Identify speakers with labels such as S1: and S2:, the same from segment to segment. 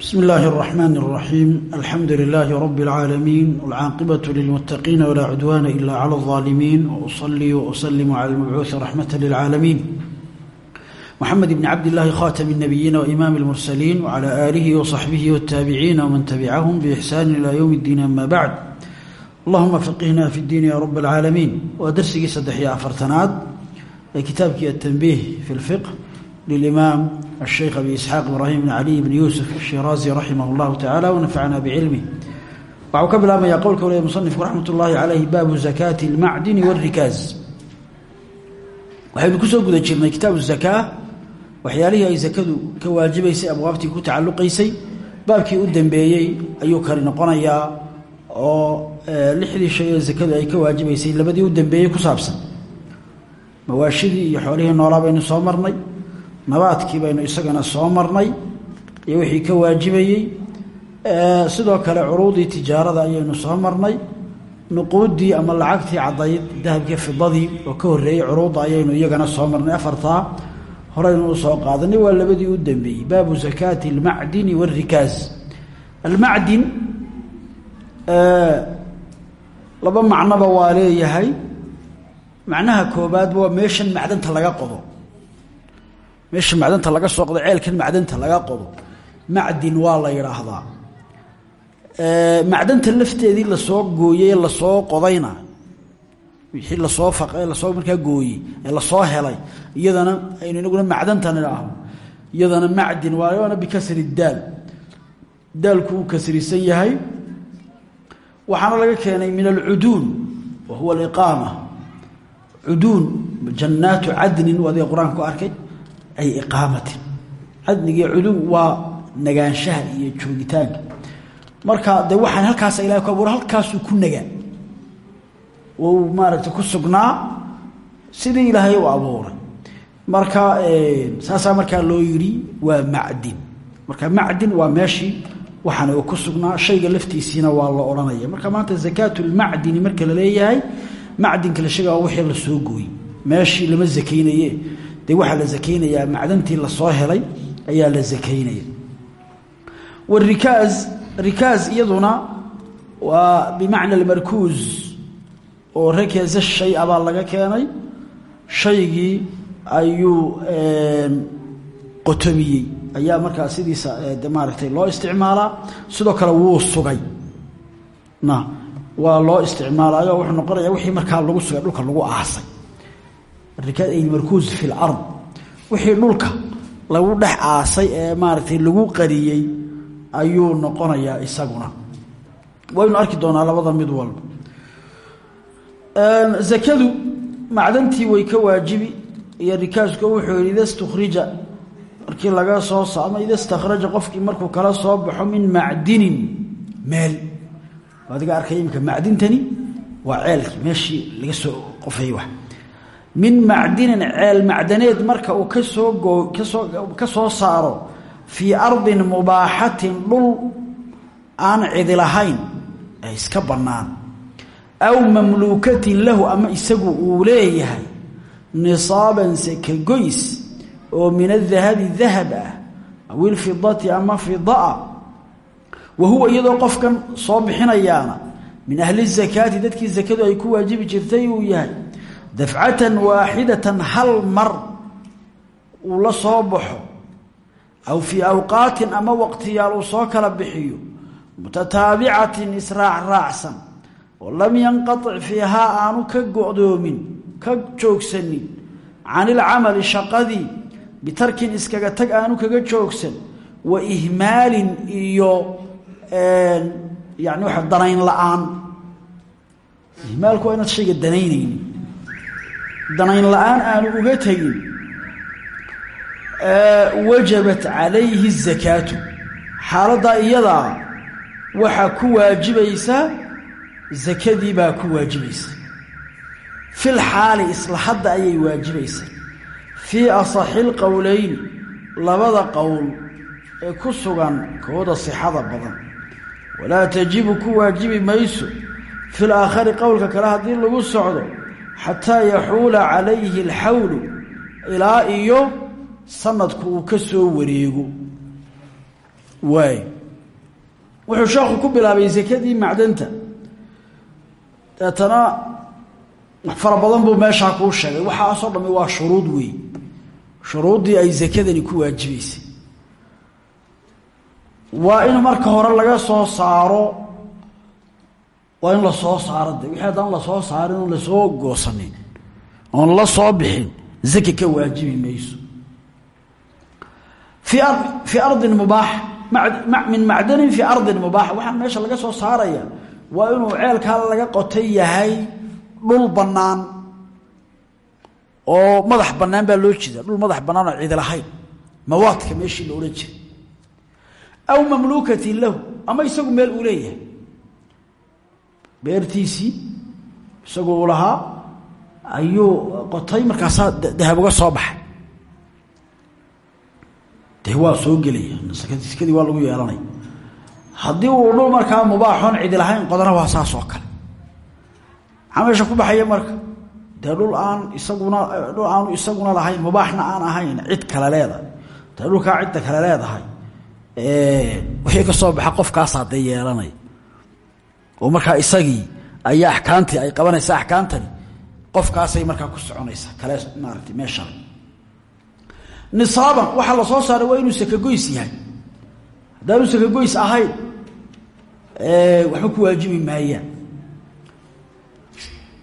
S1: بسم الله الرحمن الرحيم الحمد لله رب العالمين والعاقبة للمتقين ولا عدوان إلا على الظالمين وأصلي وأسلم على المبعوث رحمة للعالمين محمد بن عبد الله خاتم النبيين وإمام المرسلين وعلى آله وصحبه والتابعين ومن تبعهم بإحسان إلى يوم الدين أما بعد اللهم فقهنا في الدين يا رب العالمين ودرسي صدحي أفرتناد كتابك التنبيه في الفقه للإمام الشيخ أبي إسحاق إبراهيم بن علي بن يوسف الشيرازي رحمه الله تعالى ونفعنا بعلمه waxuu ka bilaabmayaa qowlka waliya musanifku raxmat ullaahi caleyhi baabu zakaati almacdini waalrikaaz waxaynu kusoo guda jirnay kitaabu zakaa waxyaalihii ay sakadu ka waajibaysay abwaabtii ku tacalluqaysay baabkii u dambeeyey ayuu kani noqonayaa oo lixdii shay ee sakadu ay ka waajibaysay labadii u dambeeyey ku saabsan mawaashidii iyo xoolihii noolaa baynu soo marnay nabaadkii baynu isagana soo marnay iyo wixii ka waajibayey sidoo kale curuudii tijaarada ayaynu soo marnay nuquuddii ama lacagtii caddayd dahabkii fidadii oo ka horreeyey curuudda ayaynu iyagana soo marnay. Afartaa horeynu u soo qaadanay waa labadii u dambeeyey. Baabu zakaati almacdini waalrikaaz almacdin laba macnoba waa leeyahay. Macnaha koobaadba waa meeshan macdanta laga qodo meesha macdanta laga soo qodo ceelkan macdanta laga qodo. Macdin waa la yidhaahdaa macdanta lafteedii la soo gooyey la soo qodayna. Wixii la soo la soo markaa gooyey ee la soo helay. Iyadana aynu inaguna macdantan idhaahno iyadana macdin waana bikasri daal. Daalku kasrisan yahay. Waxaana laga keenay min alcuduun wa huwa aliqaama. Cuduun jannaatu cadnin adiga qur'aanka ku arkay ay iqaamatin cadnigii cuduun waa nagaanshaha iyo joogitaanka. Marka de waxaan halkaasa ilahay ku abuura halkaasuu ku nagaa. Uu maaragtay ku sugnaa. Sidii ilaahay u abuuray. Marka saasaa markaa loo yidhi waa macdin. Marka macdin waa meeshii waxaana uu ku sugnaa. Shayga laftiisiina waa la odhanaya marka maanta zakaatu lmacdini marka la leeyahay macdinka la sheega wixii la soo gooyey. Meeshii lama zakaynaye dee waxaa la zakaynayaa macdantii la soo helay ayaa la zakaynaya. Warikaaz rikaaz iyaduna waa bimacna almarkuuz oo rakeza shay abaa laga keenay. Shaygii ayuu qotomiyey. Ayaa markaa sidiisa maaragtay loo isticmaalaa sidoo kale wuu sugay. Na waa loo isticmaalayo wuxuu noqonaya wixii markaa lagu sugay dhulka lagu aasay markuuz fi lard wixii dhulka lagu dhex aasay ee maaragtay lagu qariyey ayuu noqonayaa isaguna. Waynu arki doonaa labada mid walba. Zakadu macdantii way ka waajibi iyo rikaasku wuxuu yihi ida markii laga soo so ama ida stakhraja qofkii markuu kala soo baxo min macdinin meel. Adiga arkay imika macdintani waa laga soo qofay wax min macdinin ceel macdaneed marka uu ka soo ka soo saaro fii ardin mubaaxatin dhul aan cidi lahayn ee iska bannaan. Aw mamluukatin lahu ama isagu uu leeyahay nisaaban sakagoys oo min adahabi dahab ah aw ilfidati ama fidaa wa huwa iyadoo qofkan soo bixinayaana min ahli zakaati dadkii sakadu ay ku waajibi jirtay uu yahay dafcatan waaxidatan hal mar uu la soo baxo aw fii awqaatin ama waqtiyaal uu soo kala bixiyo mutataabicatin israac raacsan oo lam yanqatic fiihaa aanu ka go'doomin ka joogsanin can ilcamali shaqadii bitarkin iskaga tag aanu kaga joogsan wa ihmaalin iyo yani danayn la'aan ihmaalku waa inaad shayga danaynaynin danayn la'aan aanu uga tegin wajabat calayhi zakaatu. Xaaladdaa iyadaa waxaa ku waajibaysa zakadii baa ku waajibaysa. Fil xaali isla hadda ayay waajibaysa. Fii asaxi lqowleyni labada qowl ee ku sugan kooda sixada badan. Walaa tajibu ku waajibi mayso. Fil aakhari qowlka kale haddii lagu socdo xataa yaxuula calayhi alxawlu ilaa iyo sanadku uu ka soo wareego. Waay wuxuu sheekhu ku bilaabay sekadii macdanta. Deetana wax fara badan buu meeshaa kuu sheegay. Waxaasoo dhami waa shuruud weey shuruuddii ay sekadani ku waajibaysay. Waa in marka hore laga soo saaro waa in la soo saaro de wixii haddaan la soo saarin oon la soo goosanin oon la soo bixin zaki ka waajibi mayso. Fii ar fii ardin mubaax min macdanin fii ardin mubaax. Waxaan meesha laga soo saaraya waa inuu ceelkaa laga qotay yahay dhul bannaan oo madax bannaan baa loo jeeda dhul madax bannaan oo cidi lahayn. Mawaadka meeshii la odhan jiray. Aw mamluukatin lahu ama isagu meel uu leeyahay beertiisii isagu uu lahaa ayuu qotay markaasaa dahab uga soo baxay. De waa soo gelaya. Sakadii waa lagu yeelanaya haddii uu dhul markaa mubaaxoon cidi lahayn qodana waa saas oo kale. Meesha ku baxaya marka dee aan isaguna dhul aanu isaguna lahayn mubaaxna aan ahayn cid kale leedahay. Dee dhulkaa cidda kale leedahay. Wixii ka soo baxa qofkaasaa dee yeelanaya oo markaa isagii ayaa axkaamtii ay qabanaysa axkaamtani qofkaasay markaa ku soconaysaa kale maarata meesha nisaaban waxaa la soo saaray waa inuu sakagoys yahay. Haddaanu sakagoys ahayn waxba ku waajibi maayaan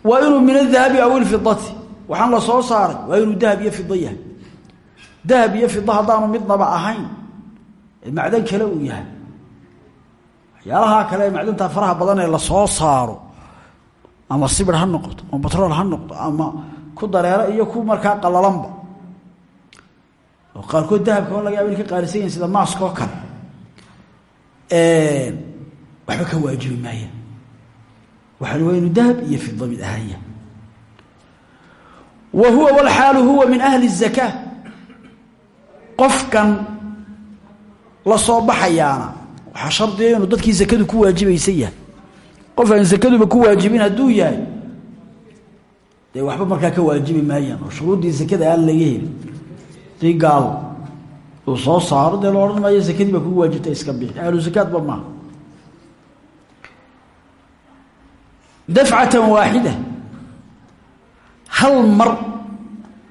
S1: waa inuu min adahabi aw ilfidati. Waxaan la soo saaray waa inuu dahab iyo fida yahay. Dahab iyo fida haddaanu midnaba ahayn macdan kale uu yahay waxyaalahaa kale ee macdanta faraha badan ee la soo saaro ama sibir ha noqoto ama batrool ha noqdo ama ku dareero iyo ku markaa qalalanba. Oo qaarkood dahabka laga yaaba in ka qaalisan yahin sida maaska oo kale waxba ka waajibi maaya waxaan waa inu dahab iyo fida mid ahaya wa huwa walxaalu huwa min ahli الzakaa qofkan la soo baxayaana waxaa shardiga inuu dadkii zakadu ku waajibaysan yahay. Qof aan zakaduba ku waajibin hadduu yahay. Dee waxba markaa ka waajibi maayaan oo shuruuddii zakada aan laga helin. Dii gaal uu soo saaro dee la odhan maayo zakadii baa kugu waajibta iska bixi. Ahlu zakaadba maaha. Dafcatan waaxida hal mar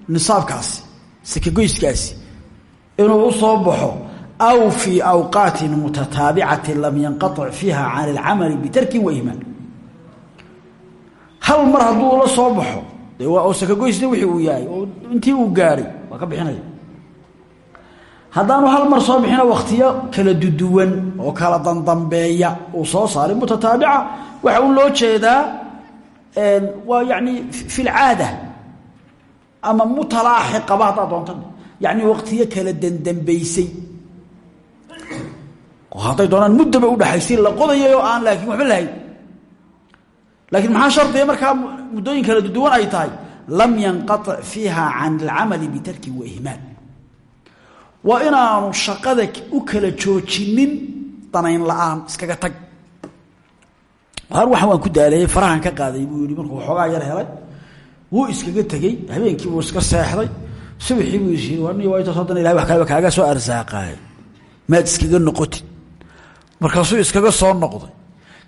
S1: nisaabkaasi sakagoyskaasi inuu u soo baxo aw fii awqaatin mutataabicatin lam yanqaطic fiiha can اlcamali bitarkin waihmaal hal mar hadduu la soo baxo dee waa oo sakagoysna wixii uu yahay oo intii uu gaadhay waa ka bixinaya haddaanu hal mar soo bixino wakhtiyo kala duduwan oo kala dandambeeya uu soo saaray mutataabica waxa u loo hadday doonaan muddaba udhaxaysay la qodayay oo aan laakiin waxba lahayn laakiin maxaa shardiga markaa muddooyin kala duwan ay tahay? Lam yanqaطic fiiha can اlcamali bitarki waihmaal waa inaanu shaqada u kala joojinin danayn la'aan iskaga tag. Har waxan waan ku daaleeyey farahan ka qaaday buu yihi markuu xoogaa yar helay wuu iskaga tegey habeenkii buu iska seexday subaxii buu is yii waa intaas haddana ilahay wax kaleba kaaga soo arsaaqaay maad iskaga noqotid markaasuu iskaga soo noqday.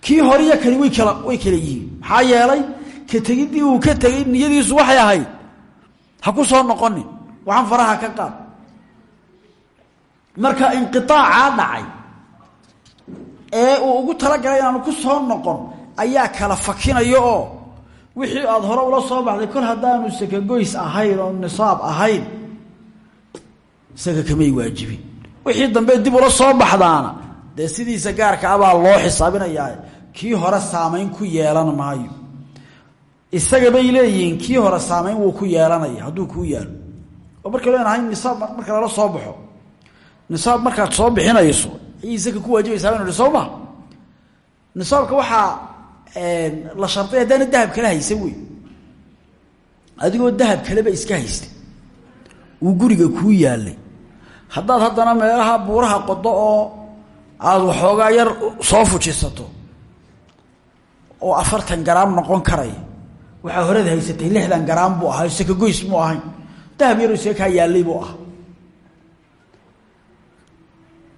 S1: Kii horiyo kani way kala way kala yihiin. Maxaa yeelay ka tegiddii uu ka tegey niyadiisu waxay ahayd. Ha ku soo noqonin waxaan faraha ka qaad. Marka inqiaacaa dhacay ee uu ugu talagalay inaanu ku soo noqon ayaa kala fakinayo oo wixii aada hore ula soo baxday kol haddaanu sakagoys ahayn oo nisaab ahayn isaga kamay waajibin. Wixii dambe dib ula soo baxdaana dee sidiisa gaarka abaa loo xisaabinayaa kii hore saamayn ku yeelan maayo. Isaga bay leeyihiin kii hore saamayn wuu ku yeelanaya hadduu kuu yaalo. Oo marka leenahay nisaab marka lala soo baxo. Nisaab markaad soo bixinayso ayay saka ku waajibaysaa banu hi soo ma. Nisaabka waxaa la sharday haddaana dahab kala haysan wey adigoo dahab kaleba iska haysta uu guriga kuu yaalay. Haddaad haddana meelaha buuraha qodo oo aada waxoogaa yar soo fujisato oo afartan garaam noqon karaya waxaa horeed haysatay lixdan garaam buu ahaa sakagoys muu ahayn dahab yaroo isaga kaa yaallay buu ahaa.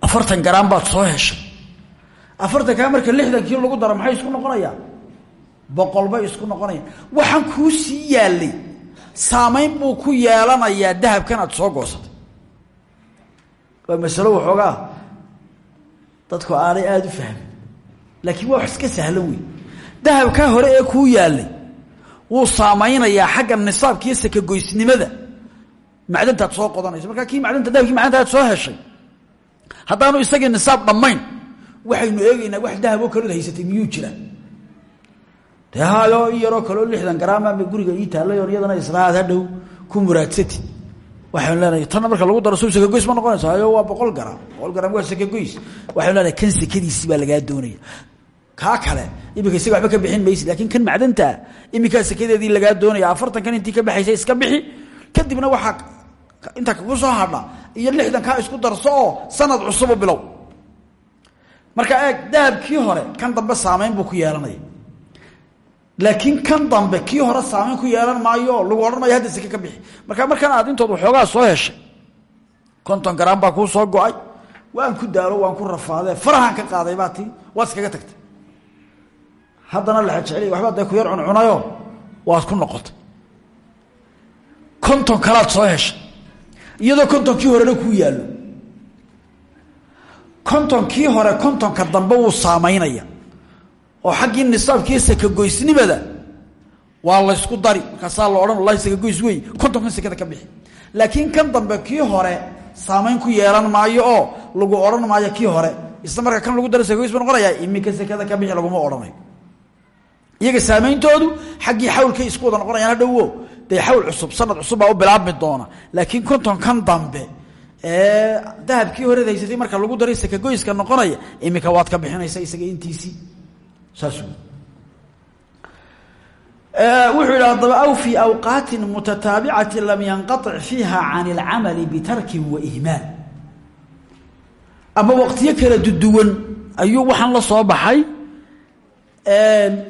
S1: Afartan garaan baad soo heshay. Afartankaa marka lixdankii lagu daro maxay isku noqonayaan? Boqol bay isku noqonayaan. Waxaan kuu sii yaalay. Saamayn buu ku yeelanayaa dahabkan aad soo goosatay. Waa masalo waxoogaa dadku aanay aada u fahmin. Laakiin waa wax iska sahlan wey dahabkaa hore ee kuu yaalay wuu saamaynayaa xagga nisaabka iyo sakagoysnimada macdantaad soo qodanayso. Markaa kii macdanta dahabkii macdanta soo heshay haddaanu isagii nisaab dhammayn waxaynu eegaynaa wax dahab oo kalood haysatay miyuu jiraa? Dee haayo in yaroo kaleo lixdan garaama guriga ii taallay oon iyadana islahaad hadhow ku muraadsati waxaynu leenahay tanna marka lagu daro soo sakagoys ma noqonayso? Hayo waa boqol garaam boqol garaam waa sakagoys waxaynu leenahay kan sakadiisii baa lagaa doonaya kaa kale iminka isaga waba ka bixin maysid laakiin kan macdantaa iminkaa sakadeedii lagaa doonaya afartankan intii ka baxaysa iska bixi. Kadibna waxaa inta kugu soo hadha iyo lixdan kaa isku darso oo sanad cusubu bilow. Marka eeg dahabkii hore kan dambe saamayn buu ku yeelanaya laakiin kan dambe kii hore saamayn ku yeelan maayo lagu odhan hadda sake ka bixi. Marka markan aad intood waxoogaa soo heshay konton garaan baa kuu soo go'ay. Waan ku daalo waan ku rafaadee farahaan ka qaaday baa tii waad iskaga tagtay. Haddana la jeceliy waxbaa dee ku yar cuncunayo waad ku noqotay. Konton kalaad soo heshay iyadoo kontonkii horena kuu yaallo. Kontonkii hore kontonka dambe wuu saamaynaya oo xaggii nisaabkii sakagoysnimada waa laysku dari. Markaasaa la odhan wallahi sakagoys wey kontonkan sekada ka bixi. Laakiin kan dambe hore saamayn ku yeelan maayo oo lagu odhan maayo kii hore isla marka kan lagu dara sakagoys ba noqonayaa iminka sekada ka bixi laguma odhanayo iyaga saameyntoodu xaggii xawlkay isku wada noqonayaan hadhowo dee xawl cusub sanad cusub baa bilaabmi doona. Laakiin konton kan dambe ee dahabkii horeed haysatay marka lagu daray sakagoyska noqonaya iminka waad ka bixinaysa isaga intiisii saas wuxuu yidhi haddaba aw fii awqaatin mutataabicati lam yanqaطic fiiha can اlcamali bitarkin wa ihmaal. Ama waqtiyo kala duduwan ayuu waxaan la soo baxay.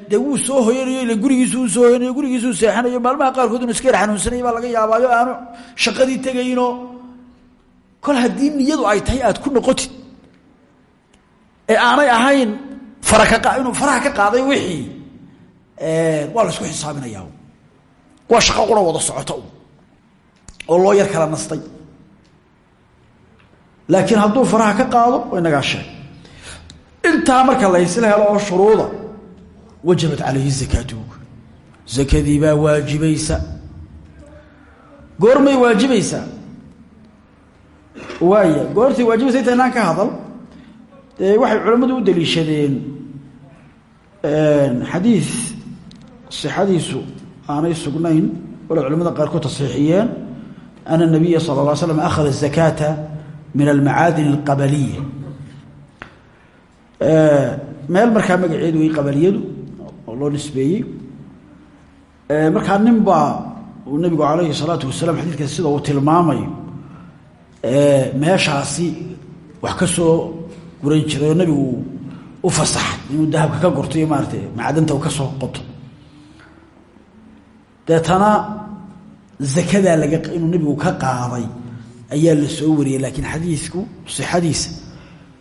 S1: De wuu soo hoyanayo ila gurigiisu u soo hoyanayo gurigiisuu seexanayo maalmaha qaarkood inu iska yar xanuunsanaya baa laga yaabaayo aanu shaqadii tegayno. Kol haddii niyadu ay tahay aad ku noqotid ee inuu faraha ka qaaday wixii waa la isku xisaabinaya waa shaqo qura wada socota oo loo yar kala nastay. Laakiin hadduu faraha ka qaado way nagaa sheeg intaa marka la isla helo oo shuruuda wajabat calayhi zakaatu. Zakadii baa waajibaysa. Goormay waajibaysaa waaya goortay waajibaysa inta ka hadal waxay culammadu u daliishadeen xadiid sixadiisu aanay sugnayn walow culamada qaarkood tasxiixiyeen ana nabiya sala lla ly slam akhada azakaata min almacaadin alqabaliya. Meel markaa magaceedu way qabaliyadu oo loo nisbeeyey markaa nin baa uu nabigu calayhi salaatu wasalaam xadiidkaasi sida uu tilmaamayo meeshaasi wax ka soo guran jiray oo nabigu u fasaxay inuu dahabka ka gorto iyo maarata macdanta u ka soo qoto deetana zakadaa laga inuu nabigu ka qaaday ayaa la soo wariyay laakiin xadiidku sixadiisa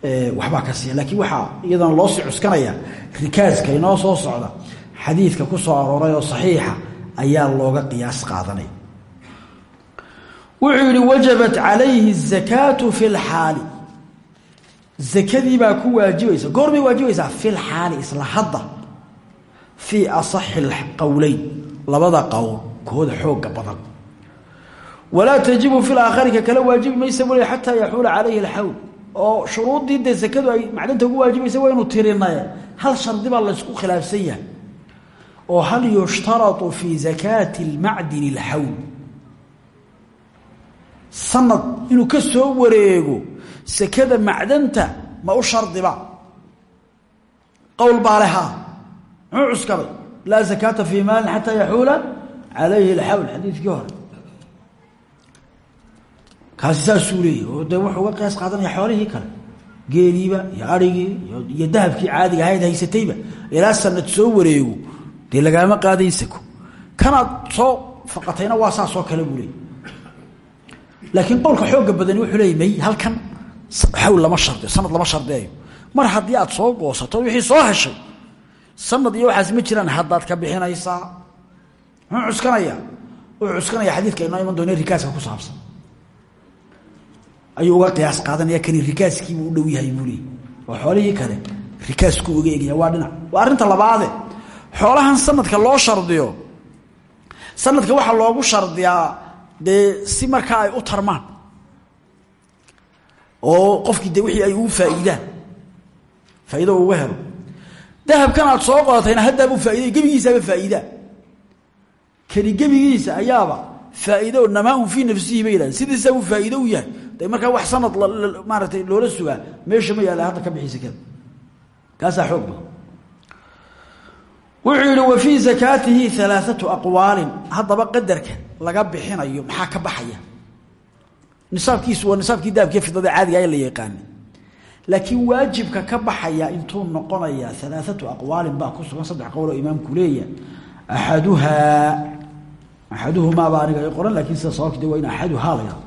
S1: eh, waxbaa ka sii laakiin waxaa iyadana loo sii cuskanaya rikaaska inoo soo socda xadiidka ku soo arooray oo saxiixa ayaa looga qiyaas qaadanaya wuxuu yihi wajabat calayhi azakaatu fi lxaali akadiibaa ku waajibaysa goorbay waajibaysaa filxaali isla hadda fii asaxi qowleyn labada qowl kooda xooga badan. Walaa tajibu filaakhari ka kala waajibi maysa weli xataa yaxuula calayhi alxawl. Oo shuruuddii dee sakadu ay macdanta ugu waajibaysa waynu tirinaye hal shardibaa laysku khilaafsan yahay. Oo hal yushtarau fii zakaati lmacdini alxawl. Sanad inuu ka soo wareego sakada macdanta ma u shardiba. Qowl baa lehaa. Muxuu cuskaday laa zakaata fii maalin xataa yaxuula calayhi اlxawl xadiidkii hore. Kaasi saasuu leeyahy oo dee wuxuu uga qiyaas qaadanaya xoolihii kale. Geeliiba iyo arigii iyo dahabkii caadiga ahayd haysatayba. Ilaa sanad soo wareego dee lagaama qaadayn sako soo faqatayna waa saasoo kale buu leeyay. Laakiin qowlka xooga wuxuu leeyay may halkan xawl lama shardiyo sanad lama shardiyayo. Mar haddii aad soo goosato wixii soo heshay sanad iyo waxaas ma jiraan haddaad ka bixinaysaa. Muxuu cuskanaya? Wuxuu cuskanaya xadiidka inoo iman doona rikaaska ku saabsan. Ayuu uga qiyaas qaadanaya kani rikaaskiibuu u dhow yahay buu leey oo xoolihii kale. Rikaasku uga egaya waa dhinac. Waa arrinta labaade. Xoolahan sanadka loo shardiyo sanadka waxaa loogu shardiyaa dee si markaa ay u tarmaan oo qofkii de wixii ay ugu faa'iidaan. Faa'ido uga helo. Dahabkan aad soo qodatayna haddaabuu faa'iday gebigiisaaba faa'iidaa. Kani gebigiisa ayaaba faa'iide oo namaaun fii nafsihi bay yidhahdeen. Sidiisaabuu faa'iide u yahay. De markaa wax sanad maaratay loola sugaa meesha ma yaalla hadda ka bixi sakada kaasaa xoog wuxuu wa fii zakaatihi alaaatu aqwaalin. Haddaba qadarka laga bixinayo maxaa ka baxaya nisaabkiisu waa nisaabkii dahabkiiyo fidada caadiga ee la yaqaana laakiin waajibka ka baxaya intuu noqonaya alaaatu aqwaalin baa ku sugan saddex qowl oo imaamku leeya axaduhaa axaduhumaabaa aniga i qoran laakiin sida sababki de waa in axaduhaa la yhahdo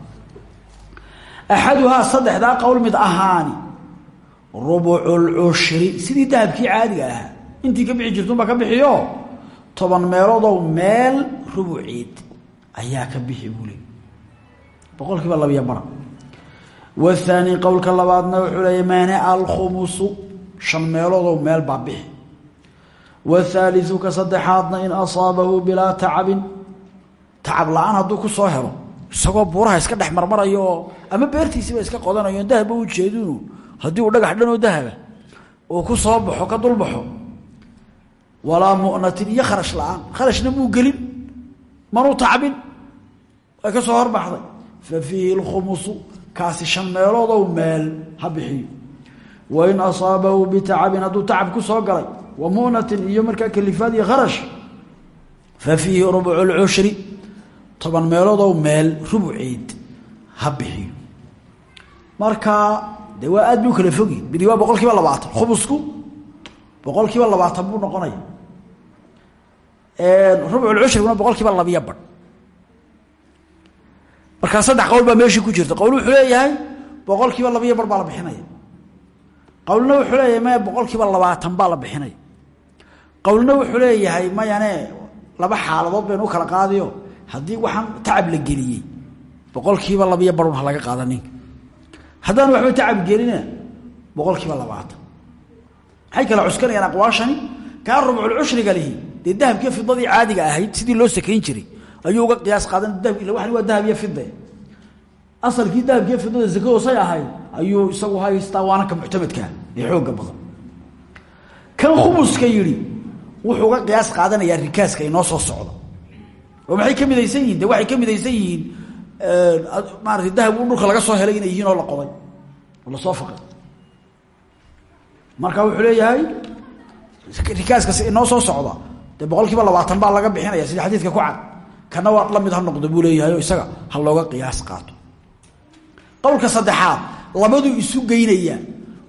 S1: axaduhaa saddexdaa qowl mid ahaani rubuculcushri sidii dahabkii caadiga ahaa. Intii ka bixi jirtunbaa ka bixiyo? Toban meeloodow meel rubuceed ayaa ka bixi buu leey boqol kiiba labiyo bara wahaani qowlka labaadna wuxuu leeya maana alkhumusu shan meeloodow meel baa bixi. Wthaaliu ka saddexaadna in asaabahu bilaa tacabin tacab la'aan ku soo helo isagoo buuraha iska dhex marmarayo oo ama beertiisiiba iska qodanayo dahaba ujeedinu haddii uu dhagax dhanoo dahaba uu ku soo baxo ka dulbaxo walaa mu'natin iyo kharash kharashna muu gelin manuu tacbin way ka soo horbaxday fa fiihi lkhumusu kaasi shan meeloodow meel ha bixiyo wain asaabahu bitacabin hadduu tacab ku soo galay wa mu'natin iyo markaa kalifaad iyo kharash fa fiihi rubucu lcushri toban meeloodow meel rubuceed ha bixiyo aad buu kala fogi bidi waa boqol kiiba labaatan khumusku boqol kiiba labaatan buu noqonaya rubculcushriguna boqol kiiba labiyo badh markaa saddex qowl baa meeshii ku jirta. Qowl wuxuu leeyahay boqol kiiba la bixinaya. Qowlna wuxuu leeyahay maya boqol kiiba la bixinaya. Qowlna wuxuu leeyahay mayane laba xaaladood baynu u kala qaadiyo. Haddii waxaan tacab la geliyey boqol kiiba laga qaada ninka. Waxba tacab gelina boqol kiiba labaatan. Maxay kala cuskanayaan aqwaashani? Kaa rubculcushriga lihi. Dee dahabkiiyo fidadii caadiga ahayd sidii loo sakayn jiray ayuu uga qiyaas qaadan dahab ila waxani waa dahab iyo fide asalkii dahabkiiyo fidada zakadoosay ahayd ayuu isagu haystaa waana ka muctamadkaa ee xoogga badan. Kan khumuska yidhi wuxuu uga qiyaas qaadanayaa rikaaska inoo soo socda oo maxay ka midaysan yihiin de waxay ka midaysan maarata dahab u dhulka laga soo helay inay yihiin oo la qoday oo la soo faqay. Marka wuxuu leeyahay rikaaska inoo soo socda dee baa laga bixinaya sida xadiidka ku cad kana waa la mid ha noqdo buu leeyahay oo isaga ha looga qiyaas qaato. Qowlka saddexaad labaduu isu geynaya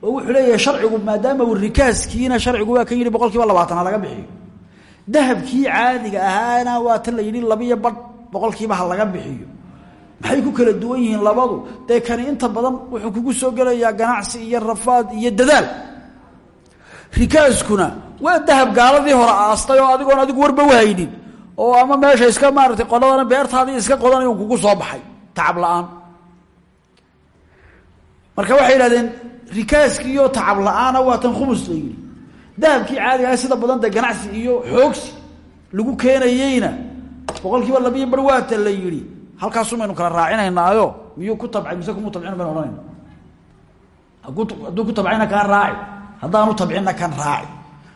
S1: oo wuxuu leeyahay sharcigu maadaama uu rikaaskiina sharcigu waa kan yidhi boqol laga bixiyo. Dahabkii caadiga ahaana waa tan la yidhi labiyo badh boqol kiiba ha laga bixiyo. Maxay ku kala duwan yihiin labadu? Dee kani inta badan wuxuu kugu soo gelayaa ganacsi iyo rafaad iyo dadaal. Rikaaskuna waa dahab gaaladii hore aastay oo adigoon adigu warba wahaynin oo ama meesha iska maaratay qodadana beertaadii iska qodanay un kugu soo baxay tacab la'aan. Marka waxay yidhahdeen rikaaskiiyo tacab la'aana waa tan khumus la yidhi. Dahabkii caadiga ah sida badan dee ganacsi iyo xoogsi lagu keenayeyna boqol kiiba labiyo barwaata la yidhi. Halkaasumaynu kala raacinaynaayo miyuu ku tabcay mise kumu tabcin baynu odhanayna hadduu ku tabcayna kaan raaci haddaanu tabcinna kan raaci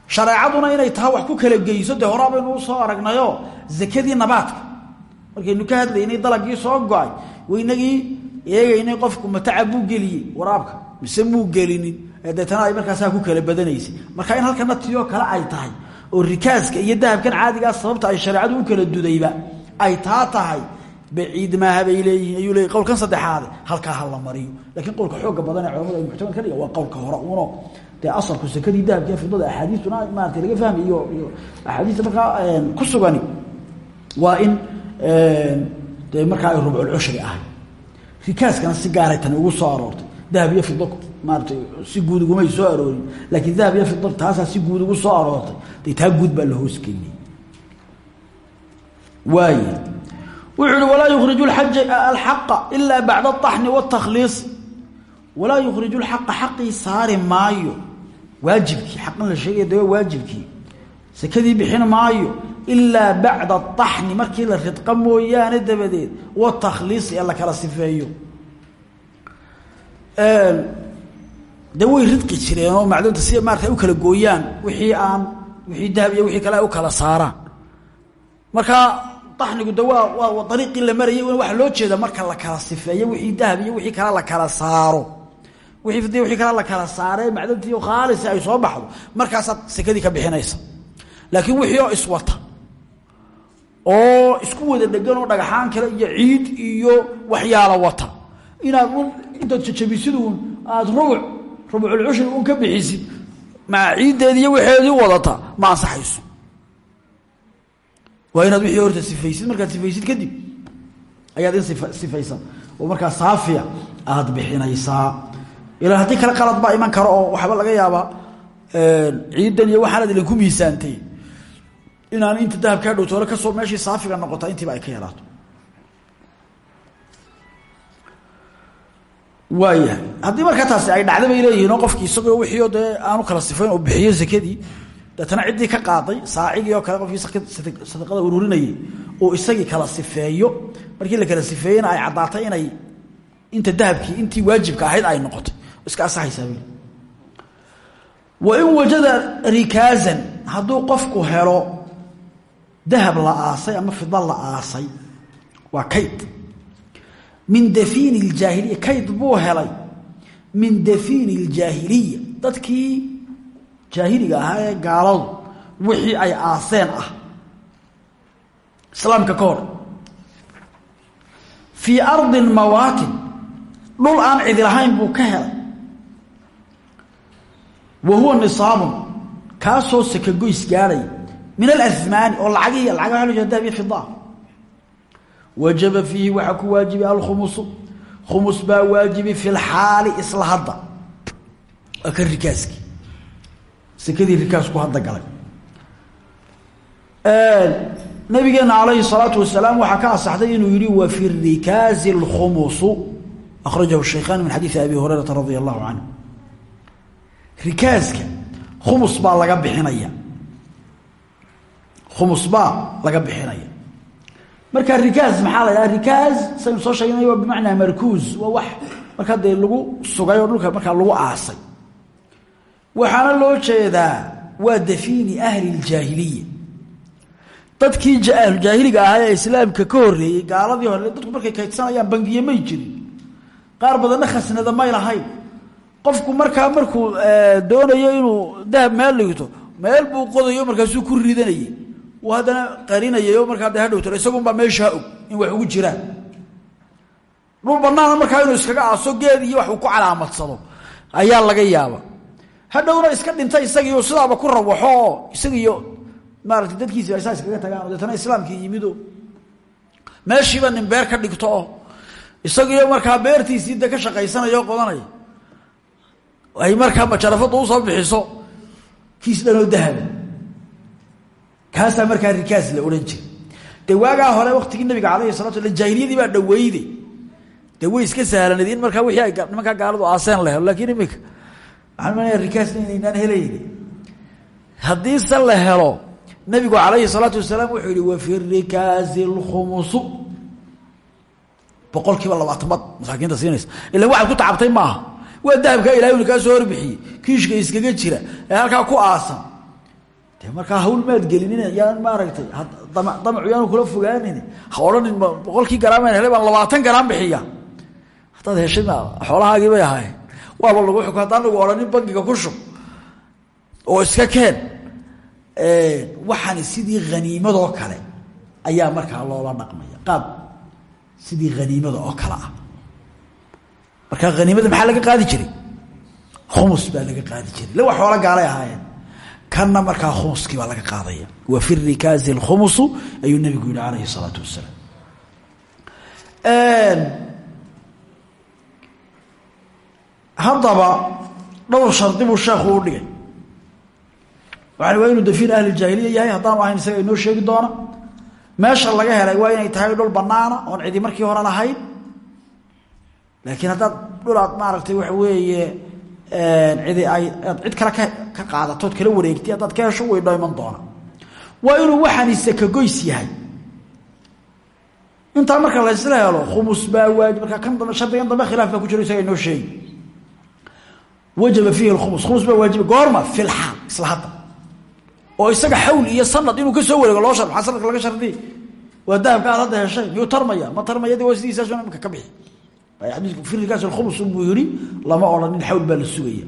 S1: shareecaduna inay tahay wax ku kala geyso dee horaa baynu u soo aragnayo zakadii nabaadka. Markaynu ka hadlaynay dalagii soo go'ay waynagii eegaynay qofku matacab buu waraabka mise muu gelinin. Ay markaasaa ku kala badanaysay marka in halkana tiyoo kale ay tahay oo rikaaska iyo dahabkan caadigaa sababta ay shareecadu u kala dudayba ay taa tahay baciid maaha bay leeyihiin. Ayuu leey qowlkan saddexaade halkaa ha mariyo. Lakiin qowlka xooga badan ay muctamad ka dhiga waa qowlka hore uno dee asalku sakadii dahabkiiyo fidada axaadiistuna maarata laga fahmay iyo iyo ku sugani. Waa in dee markaa ay rubculcushri ahay. Rikaaskana si gaaray tani ugu soo aroortay. Dahab iyo fido si guud ugumay soo aroorin. Laakiin dahab iyo fido si guud ugu soo aroortay. Taa guud baa la hoosgeliyey waay wuxuu walaa yukhriju alxaqa ilaa bacda aطaxni wاtakhliisi walaa yukhriju lxaqa xaqii saari maayo waajibkii xaqan la sheegaya de waa waajibkii. Sekadii bixin maayo ilaa bacda aطaxni markii la ridqa mooyaane dabadeed watakhliisi ee la kala sifeeyo. De way ridqi jireen oo macdunta si maarata u kala gooyaan wixii aan wixii dahab iyo wixii kale ay u kala saaraan. Marka daxnigu de waa waa ariiqii la marayay waxa loo jeeda marka la kala sifeeyo wixii dahab iyo wixii kale la kala saaro wixii di wixii kale la kala saaree macdantii khaalisa ay soo baxdo. Markaasaad sekadii ka bixinaysa. Laakiin wixii oo iswata oo isku wada dhegan oo dhagaxaan kale iyo ciid iyo waxyaalo wata. Inaad un intaad jajabisid uun aada rubuc rubuculcushri un ka bixisid maa ciiddeedi iyo waxeedii wadata ma ansaxayso. Waa inaad wixii horta sifaysid. Markaad sifaysid kadib ayaad in sifaysan oo markaa saafiya aada bixinaysaa ilaa haddii kale qalad baa iman karo oo waxba laga yaabaa ciidan iyo waxaanad idinku miisaantay. Inaan inta dahabkaa dhowtoole ka soo meeshii saafiga noqota intiiba ay ka yaraato. Waayahay. Haddii markaa taasi ay dhacda bay leeyihiin oo qofkii isagoo wixiio dee aanu kala sifayn oo bixiyo sakadii deetana ciddii ka qaaday saacigii oo kale qofkii sadaqada ururinayay oo isagii kala sifeeyo. Markii la kala sifeeyena ay caddaatay inay inta dahabkii intii waajibka ahayd ay noqotay iska asaxaysaa bil wain wajada rikaazan hadduu qofku helo dahab la aasay ama fida la aasay waa kayd. Min dafiini اljaahiliya kayd buu helay. Min dafiini اljaahiliya dadkii jaahiliga ahaa ee gaaladu wixii ay aaseen ah. Islaamka ka hor. Fii ardin mawaatin dhul aan cidi lahayn buu ka helay wa huwa nisaabun kaasoo sakagoys gaadhaya min alamaani oo lacagihii lacag waa lo jeeda dahab iyo fida wajaba fiihi waxaa ku waajibi alkhumusu. Khumus baa waajibi fi lxaali isla hadda. Waa ka rikaaskii sekadii rikaasku hadda galay. Nabigeena calayhi salaatu wasalaam waxaa ka asaxday inuu yihi wa fi rikaasi اlkhumusu akhrajahu shaykhan min xadiidi abi hurayrata radia allahu canhu rikaaska khumus baa laga bixinaya. Khumus baa laga bixinaya. Marka rikaas maxaa la dhaha rikaas saynu soo sheegnay waa bimacnaa markuuz waa wax markaa dee lagu sugay dhulka markaa lagu aasay. Waxaana loo jeedaa waa dafiini ahli ljaahiliya. Dadkii ahlujaahiliga ahaa ee islaamka ka horeeyey gaaladii hore dadku markay kaydsanayaan bangiye may jirin. Qaar badanna khasnada may lahayn qofku markaa markuu doonayo inuu dahab meel dhigto meel buu qodayo markaasuu ku ridanayay. Uu haddana qarinayay oo markaa de hadhowtalo isagunbaa meeshaa og in wax ugu jiraan. Dhul banaana markaa inuu iskaga aaso geed iyo wax uu ku calaamadsado ayaa laga yaaba hadhowna iska dhintay isagiio sidaaba ku rawaxo oo isagiiyo maarata dadkiisi ay saa iskaga tagaan deetana islaamkii yimido meeshiiba nin beer ka dhigto oo markaa beertiisii de ka shaqaysanaya qodanaya ay markaa majarafadu u soo bixiso? Kiis dhanoo dahaba kaasaa markaa rikaas la odhan jira waagaa hore waktigii nabiga calayhi salatu sla jaahiliyadii baa dhaweyde way iska sahlanayd markaa wixii ay nimankaa gaaladu aaseen la helo lakiin iminka. Waxaan imanaya rikaasna inaynaan helayni haddii se la helo nabigu calayhi salaatu wasalaam wuxuu yihi wa fi rikaasi lkhumusu. Boqol kiiba labaatan bad masaakiinta siinaysa. Ilan waxaad ku tacabtay maaha waa dahabkaa ilahay kaa soo horbixiyey kiishka iskaga jira ee halkaa ku aasan. De markaa hawl maad gelinin yaan maaragtay damacu yaanu kula fogaanin ha odhanin boqolkii garaam helay baan labaatan garaam bixiya haddaad heshay xoolahaagii bay ahaayeen. Waaba lagu xuk haddaan lagu odhanin bangiga ku shub. Oo iska keen. Waxaani sidii haniimadoo kale ayaa markaa loola dhaqmaya. Qaab sidii haniimada oo kale ah marka haniimada maxaa laga qaadi jiray? Khumus baa laga qaadi jiray. Lawa xoolo gaalay ahaayeen. Kanna markaa khumuskii baa laga qaadaya. Wa fi rikaazi alkhumusu ayuu nabigu yihi calayhi salaatu wasalaam haddaba dhowr shardi buu sheekhu u dhigay. Waxana waa inuu dafiin ahlijaahiliya yahay haddaanu ahayn isaga sheegi doona. Meesha laga helay waa inay tahay dhul banaana oon cidi markii hore lahayn laakiin haddaad dhul aad maaragtay waxa weeye cidi ay aad cid kale ka ka qaadatood kala wareegtay haddaad ka way dhayman doona. Waa inuu waxaani sakagoys yahay. Intaa marka la isla khumus baa waajib marka kan dambe shardigan dambe khilaaf ku jiro isaga inoo sheegi wajaba fiihi khumus baa waajiba goorma fi lxaal isla hadda. Oo isaga xawl iyo sanad inuu ka soo wareego loo shar sanadka laga shardiy waa dahabka hadda heshay miyuu tarmaya ma tarmaya de waa sidiisaasuna ka bixi xadiisku firikaas alkhumus buu yihi lama odhanin xawl baa la sugaya.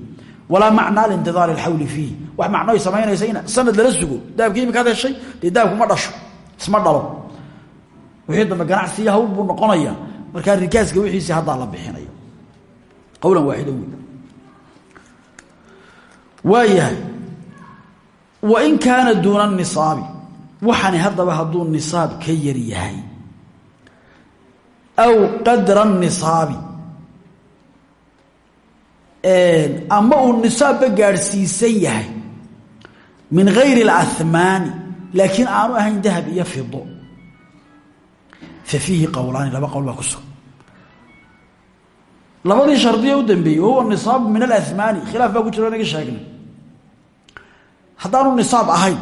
S1: Walaa macnaa lintidaari alxawli fiihi. Wax macnoy samaynaysa in sanad lala sugo. Dahabkii imika ad heshay dee dahabku ma dhasho isma dhalo. Wixii dambe ganacsiiyo hawl buu noqonaya markaa rikaaska wixiisi haddaa la bixinaya. Qowlan waaxida wey waayahay wain kaana duuna nisaabi. Waxani haddaba hadduu nisaab ka yar yahay aw qadra nisaabi ama uu nisaabba gaadhsiisan yahay min gayri اlahmaani laakiin aanu ahayn dahab iyo fido fa fiihi qowlaani laba qowl baa ku sugan labadii shardiye u dambeeyey wahuwa nisaabu min alahmaani khilaaf baa ku jiro inaga sheegnay haddaanu nisaab ahayn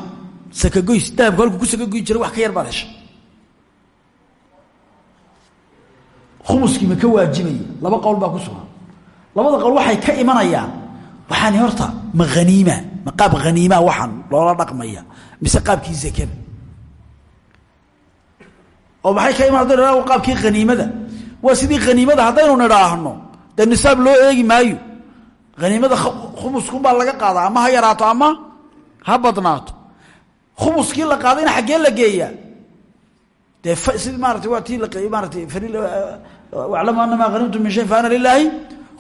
S1: sakagoys dahabku halkuu ku sakagoy jiray wax ka yar baad khumuskii ma ka waajibaya laba qowl baa ku sugan. Labada qowl waxay ka imanayaan. Waxaani horta ma haniima ma qaab haniimaa waxaan loola dhaqmaya mise qaabkii zakada. Oo maxay ka iman hadaynu nidhahno qaabkii haniimada waa sidii khaniimada haddaynu nidhaahno dee nisaab loo eegi maayo. Haniimada khumuskunbaa laga qaadaa ama ha yaraato ama ha badnaato. Khumuskii la qaadayna xaggee la geeyaa dee sidii maarata waa tii maarata waclamu ana maa hanimtum min shay faana lilaahi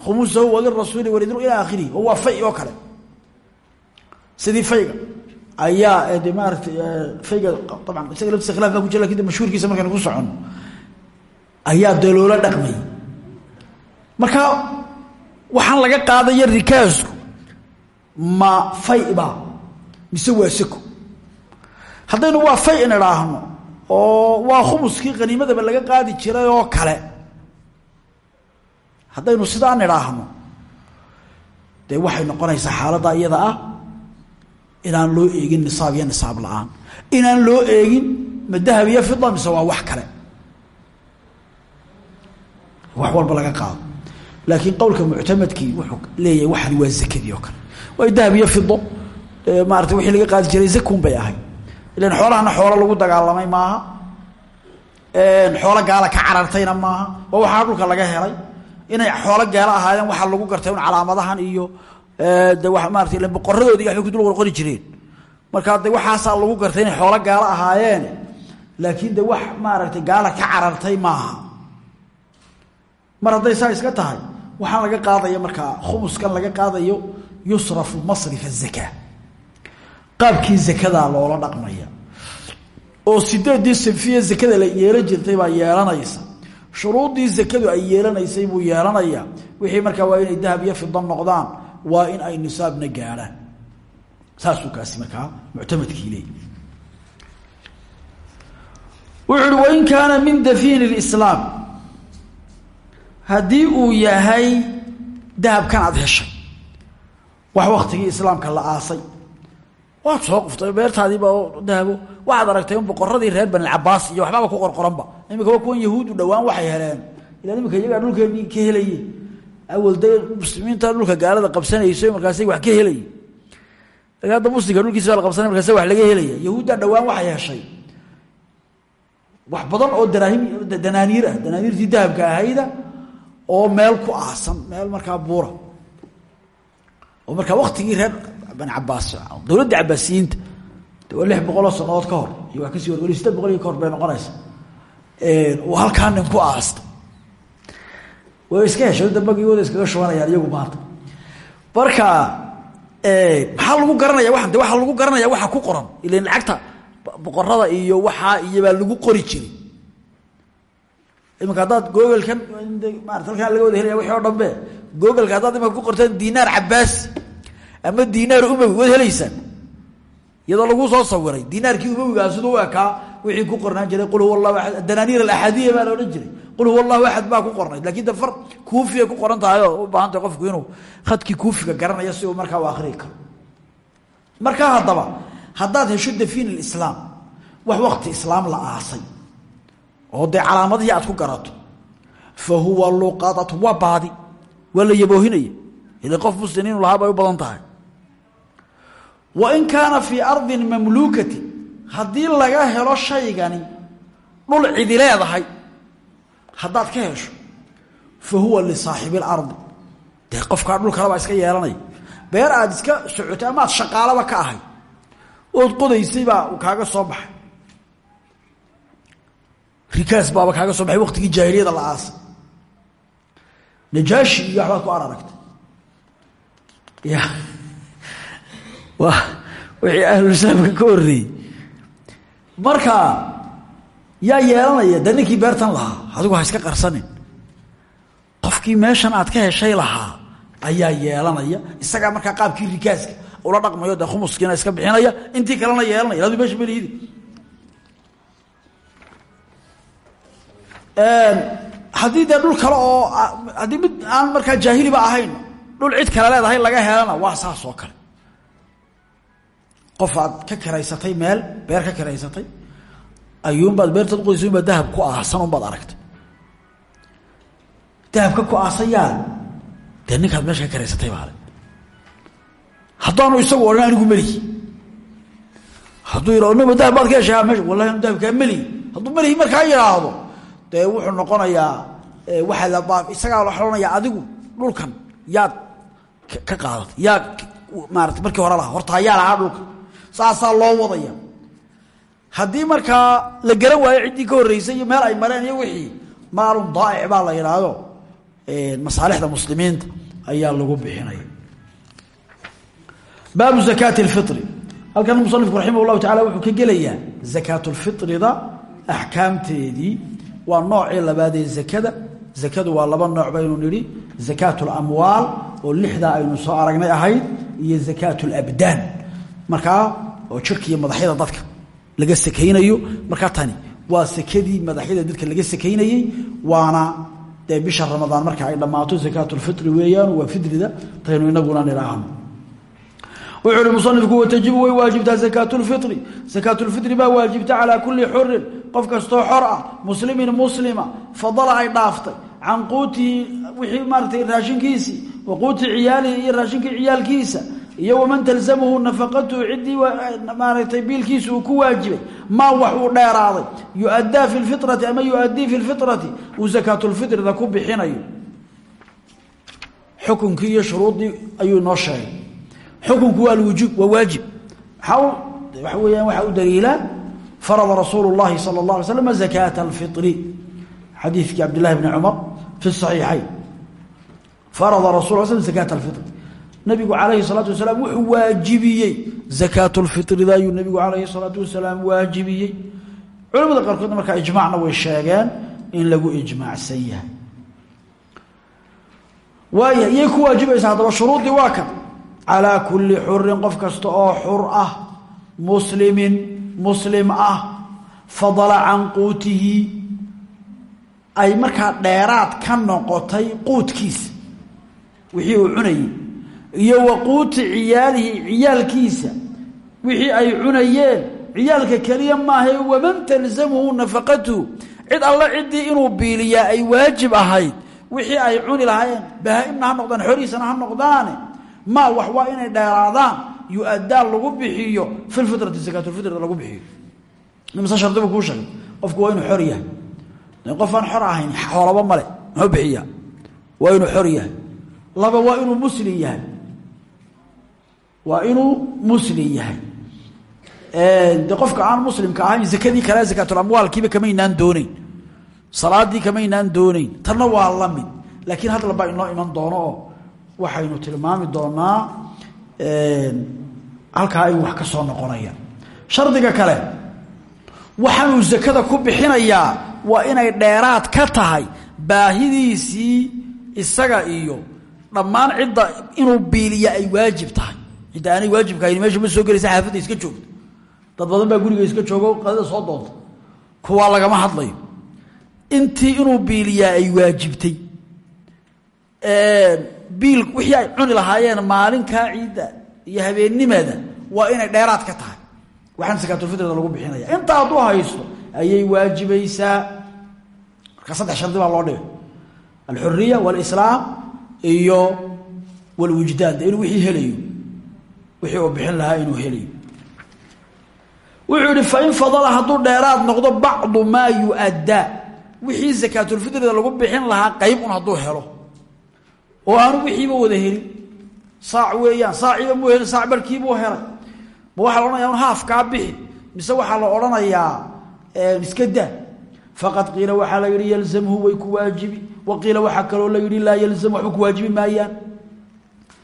S1: khumusahu walirasuuli walidru ila akhirihi waa fay oo kale. Sidii fayga ayaa de maarata fayga taban isaga laftiisa khilaf baa ku jira laakiin de mashhuurkiisa markaynu ku socono ayaa dee loola dhaqmayy marka waxaan laga qaadaya rikaasku ma fayba mise waa sako haddaynu waa fay in idhaahno oo waa khumuskii khaniimadaba laga qaadi jiray oo kale. Haddaynu sidaan idhaahno dee waxay noqonaysaa xaaladda iyada ah inaan loo eegin nisaab iyo nisaab la'aan. Inaan loo eegin ma dahab iyo fida mise waa wax kale? Wax walba laga qaado. Laakiin qowlka muctamadkii wuxuu leeyahay waxani waa zakadii oo kale. Waayo dahab iyo fido maarata wixii laga qaadi jiray zakun bay ahayd ilan xoolahana xoolo lagu dagaalamay maaha. Xoolo gaala ka carartayna maaha. Waa waxaa dhulka laga helay. Inay xoolo gaalo ahaayeen waxaa lagu gartay un calaamadahan iyo de wa maarata ila boqoradoodii waxbay ku dul qorqori jireen. Markaa de waxaasaa lagu gartay xoolo gaalo ahaayeen laakiin de wax maaragtay gaala ka carartay maaha. Mar hadday saa iska tahay waxaan laga qaadaya markaa khumuskan laga qaadayo yusrafu masrif azakaa qaabkii zakadaa loola dhaqmaya. Oo sideedii sinfiye zakada la yeelan jirtay baa yeelanaysa. Shuruuddii zakadu ay yeelanaysay buu yeelanayaa wixii markaa waa inay dahab iyo fida noqdaan waa in ay nisaabna gaadhaan. Saasuu kaasi markaa muctamadkii leey wuxu uhi wain kaana min dafiini اlislaam haddii uu yahay dahabkan aada heshay wax waktigii islaamka la aasay waad soo quftay beertaadiiba dahabo waxaad aragtay un boqoradii reer banilcabaas iyo waxbaaba ku qorqoranba. Imika waa kuwan yahuudu dhowaan waxay heleen. Ilaa imika iyagaa dhulkeennii ka helaye awal de muslimiinta dhulka gaalada qabsanayso markaasay wax ka helay. Hadda muslimka dhulkiisa qabsanay markaasa wax laga helaya yahuuddaa dhowaan waxay heshay wax badan oo daraahim danaaniir ah danaaniirtii dahabka ahayda oo meel ku aasan meel markaa buura. Oo markaa waktigii reer bani cabaas dowladda cabaasiyiinta waa lix boqoloo ka hor iyo waa ka sii sideed boqol iyo ka hor bay noqonaysa. Uu halkaa nin ku aasta. Way iska heshay dambagooda iskaga shubanayaan iyagu maanta. Marka maxaa lagu garanaya waan de waxaa lagu garanaya waxa ku qoran? Ila lacagta boqorada iyo waxaa iyobaa lagu qori jiray. Iminka haddaad googolkan maarata halkaan laga wada helaya wixii o dhanbe googleka haddaad imaka ku qortaan dinaar cabaasi ama dinaar umawi waad helaysaan iyadoo laguu soo sawiray dinaarkii umawigaa siduu ekaa wixii ku qornaan jiray qul huwa allahu aad danaaniir alaxadiya baa la jiray. Qul huwa allahu axad ku qornayd laakiin de far kuufiyay ku qoran tahay oo u qofku inuu khadkii kuufiga garanaya si uu markaa u akrii karo. Markaa haddaba haddaad hesho dafiin alislaam wax wakti islaam la aasay oo dee calaamadihii aad ku garato fa huwa luqadatu waa baadi waa la yaboohinaya. Ila qof muslim inuu lahaa u badan tahay wa in kaana fii ardin mamluukati haddii laga helo shaygani dhul cidi leedahay haddaad ka hesho fa huwa lisaaxibi اlardi dee qofkaa dhulkalebaa iska yeelanaya beer aad iska socotay ama shaqaalaba ka ahay ood qodaysay baa kaaga soo baxay. Rikaas baaba kaaga soo baxay waqtigii jaahiliyada la aasay najaashi iyo waxbaad ku araragtay ya waa wixii ahlulislaamka ka horreeyey marka yaa yeelanaya de ninkii beertan lahaa adigu ha iska qarsanin. Qofkii meeshan aad ka heshay lahaa ayaa yeelanaya isagaa markaa qaabkii rikaaska ula dhaqmayo dee khumuskiina iska bixinaya intii kalena yeelanaya adu meesha malihidi haddii dee dhul kale oo haddii mid aan markaa jaahiliba ahayn dhul cid kale leedahay laga helana waa saas oo kale qof aad ka kiraysatay meel beer ka kiraysatay ayuunbaad beertaad uqodaysa unbaa dahab ku aasan unbaad aragtay. Dahabka ku aasayaa dee ninkaad ka kiraysatay baale haddaanu isagu odhan anigu melihi hadduu yidhao naba dahab baad ka heshaa meesha wallahi anu dahabkaa melihi hadduu melihi markaa yidhaahdo dee wuxuu noqonayaa waxaa la isagaa la odhanayaa adigu dhulkan yaad ka qaadatay yaa maarata markii hore lahaa horta yaa lahaa dhulka saasaa loo wadaya haddii markaa la garan waayo ciddii ka horreysay iyo meel ay mareen iyo wixii maalun daaic baa la yidhaahdo masaalixda muslimiinta ayaa lagu bixinaya baabu zakaati اlfiri halkan musanifku raximah اllahu tacala wuxuu ka gelayaa zakaatulfirida axkaamteedii waa noocii labaad ee zakada zakadu waa laba nooc baynu nidhi zakaat اlamwaal oo lixdaa aynu soo aragnay ahayd iyo zakaat اlabdaan markaa oo jirka iyo madaxyada dadka laga sakaynayo markaa tani waa sakadii madaxyada dadka laga sakaynayey waana dee bisha ramadaan marka ay dhammaato zakaatulfitri weeyaan waa fidrida taynu inaguna nidhaahno wuxuu uhi musanifku watajibu way waajibtaa zakaatulfitri zakaatulfitri baa waajibta calaa kulli xurin qof kastoo xor ah muslimin muslima fadala ay dhaaftay can quutihi wixii maaratay raashinkiisii wa quuti ciyaalihi raashinkii ciyaalkiisa iyo waman talzamhu nafaqatuhu ciddii maaragtay biilkiisa uu ku waajibay maa wax uu dheeraaday yuadaa fi lfirati ama yuadii fi lfirati uu sakaatulfirida ku bixinayo. Xukunkii iyo shuruudii ayuu noo sheegay. Xukunku waa wujuub waa waajib. Waxa weyaan waxaa u daliila farada rasuulu llahi sala اllah alay slam zakaata alfiri xadiidkii cabd llahi fi saxiixayn. Farada rasul l sl nabigu calayhi salaatu wasalaam wuxuu waajibiyey zakaatulfirida ayuu nabigu calayhi salaatu wasalaam waajibiyey. Culamada qaarkoodna markaa ijmaacna way sheegeen in lagu ijmaacsan yahay. Waaya iyay ku waajibaysaa haddaba shuruudii waa kan. Calaa kulli xurin qof kasta oo xur ah muslimin muslim ah fadala can quutihi ay markaa dheeraad ka noqotay quudkiisa wixii uu cunayey iyo waquuti ciyaalihi ciyaalkiisa. Wixii ay cunayeen ciyaalka keliya maahae waman talzamuhu nafaqatuhu cid alle ciddii inuu biiliyaa ay waajib ahayd. Wixii ay cuni lahaayeen bahaa-imna ha noqdaan xoriisana ha noqdaane. Maa wax waa inay dheeraadaan. Yu-adaa lagu bixiyo. Filfitrati sakaatulfitrida lagu bixiyo. Imse shardibu kuu sheegay qofku waa inuu xor yahay. Qof aan ahayn xoolaba male muxuu bixiyaa? Waa inuu xor yahay. Laba waa inuu muslim yahay waa inuu muslim yahay. De qofka aan muslimka ahayn zakadii kale zakaatamwaalkiiba kamaynaan dooneyn salaadii kamaynaan dooneyn tanna waa la mid. Laakiin hadla baa inoo iman doono oo waxaynu tilmaami doonaa halkaa in wax ka soo noqonayaan. Shardiga kale waxaanuu zakada ku bixinayaa waa inay dheeraad ka tahay baahidiisii isaga iyo dhammaan cidda inuu biiliya ay waajib tahay cidda aanay waajibkahayn meesha ma soo gelaysa xaafadda iska joogto. Dad badan baa guriga iska joogo qadada soo doonta kuwaa lagama hadlayo. Intii inuu biiliyaa ay waajibtay. Biil wixii ay cuni lahaayeen maalinkaa ciidda iyo habeennimada waa inay dheeraad ka tahay. Waxaan sakaatulfitrida lagu bixinaya. Intaa hadduu haysto ayay waajibaysaa. Marka saddex shardi baa loo dhigay alxuriya walislaam iyo walwijdaan de inuu wixii helayo wixii uu bixin lahaa inuu helayo wuxuu yihi fain fadala hadduu dheeraad noqdo bacdu maa yuaddaa wixii sakaatulfitrida lagu bixin lahaa qayb un hadduu helo. Oo aanu wixiiba wada helin saac weeyaan saaciiba muu helin saac barkiibuu helay. Ma waxaa la odhanaya un haaf kaa bixi. Mise waxaa la odhanayaa iska daa. Faqad qiila waxaa la yihi yalzamhu way ku waajibi. Wa qiila waxaa kaloo la yihi laa yalzam waxba ku waajibi maayaan.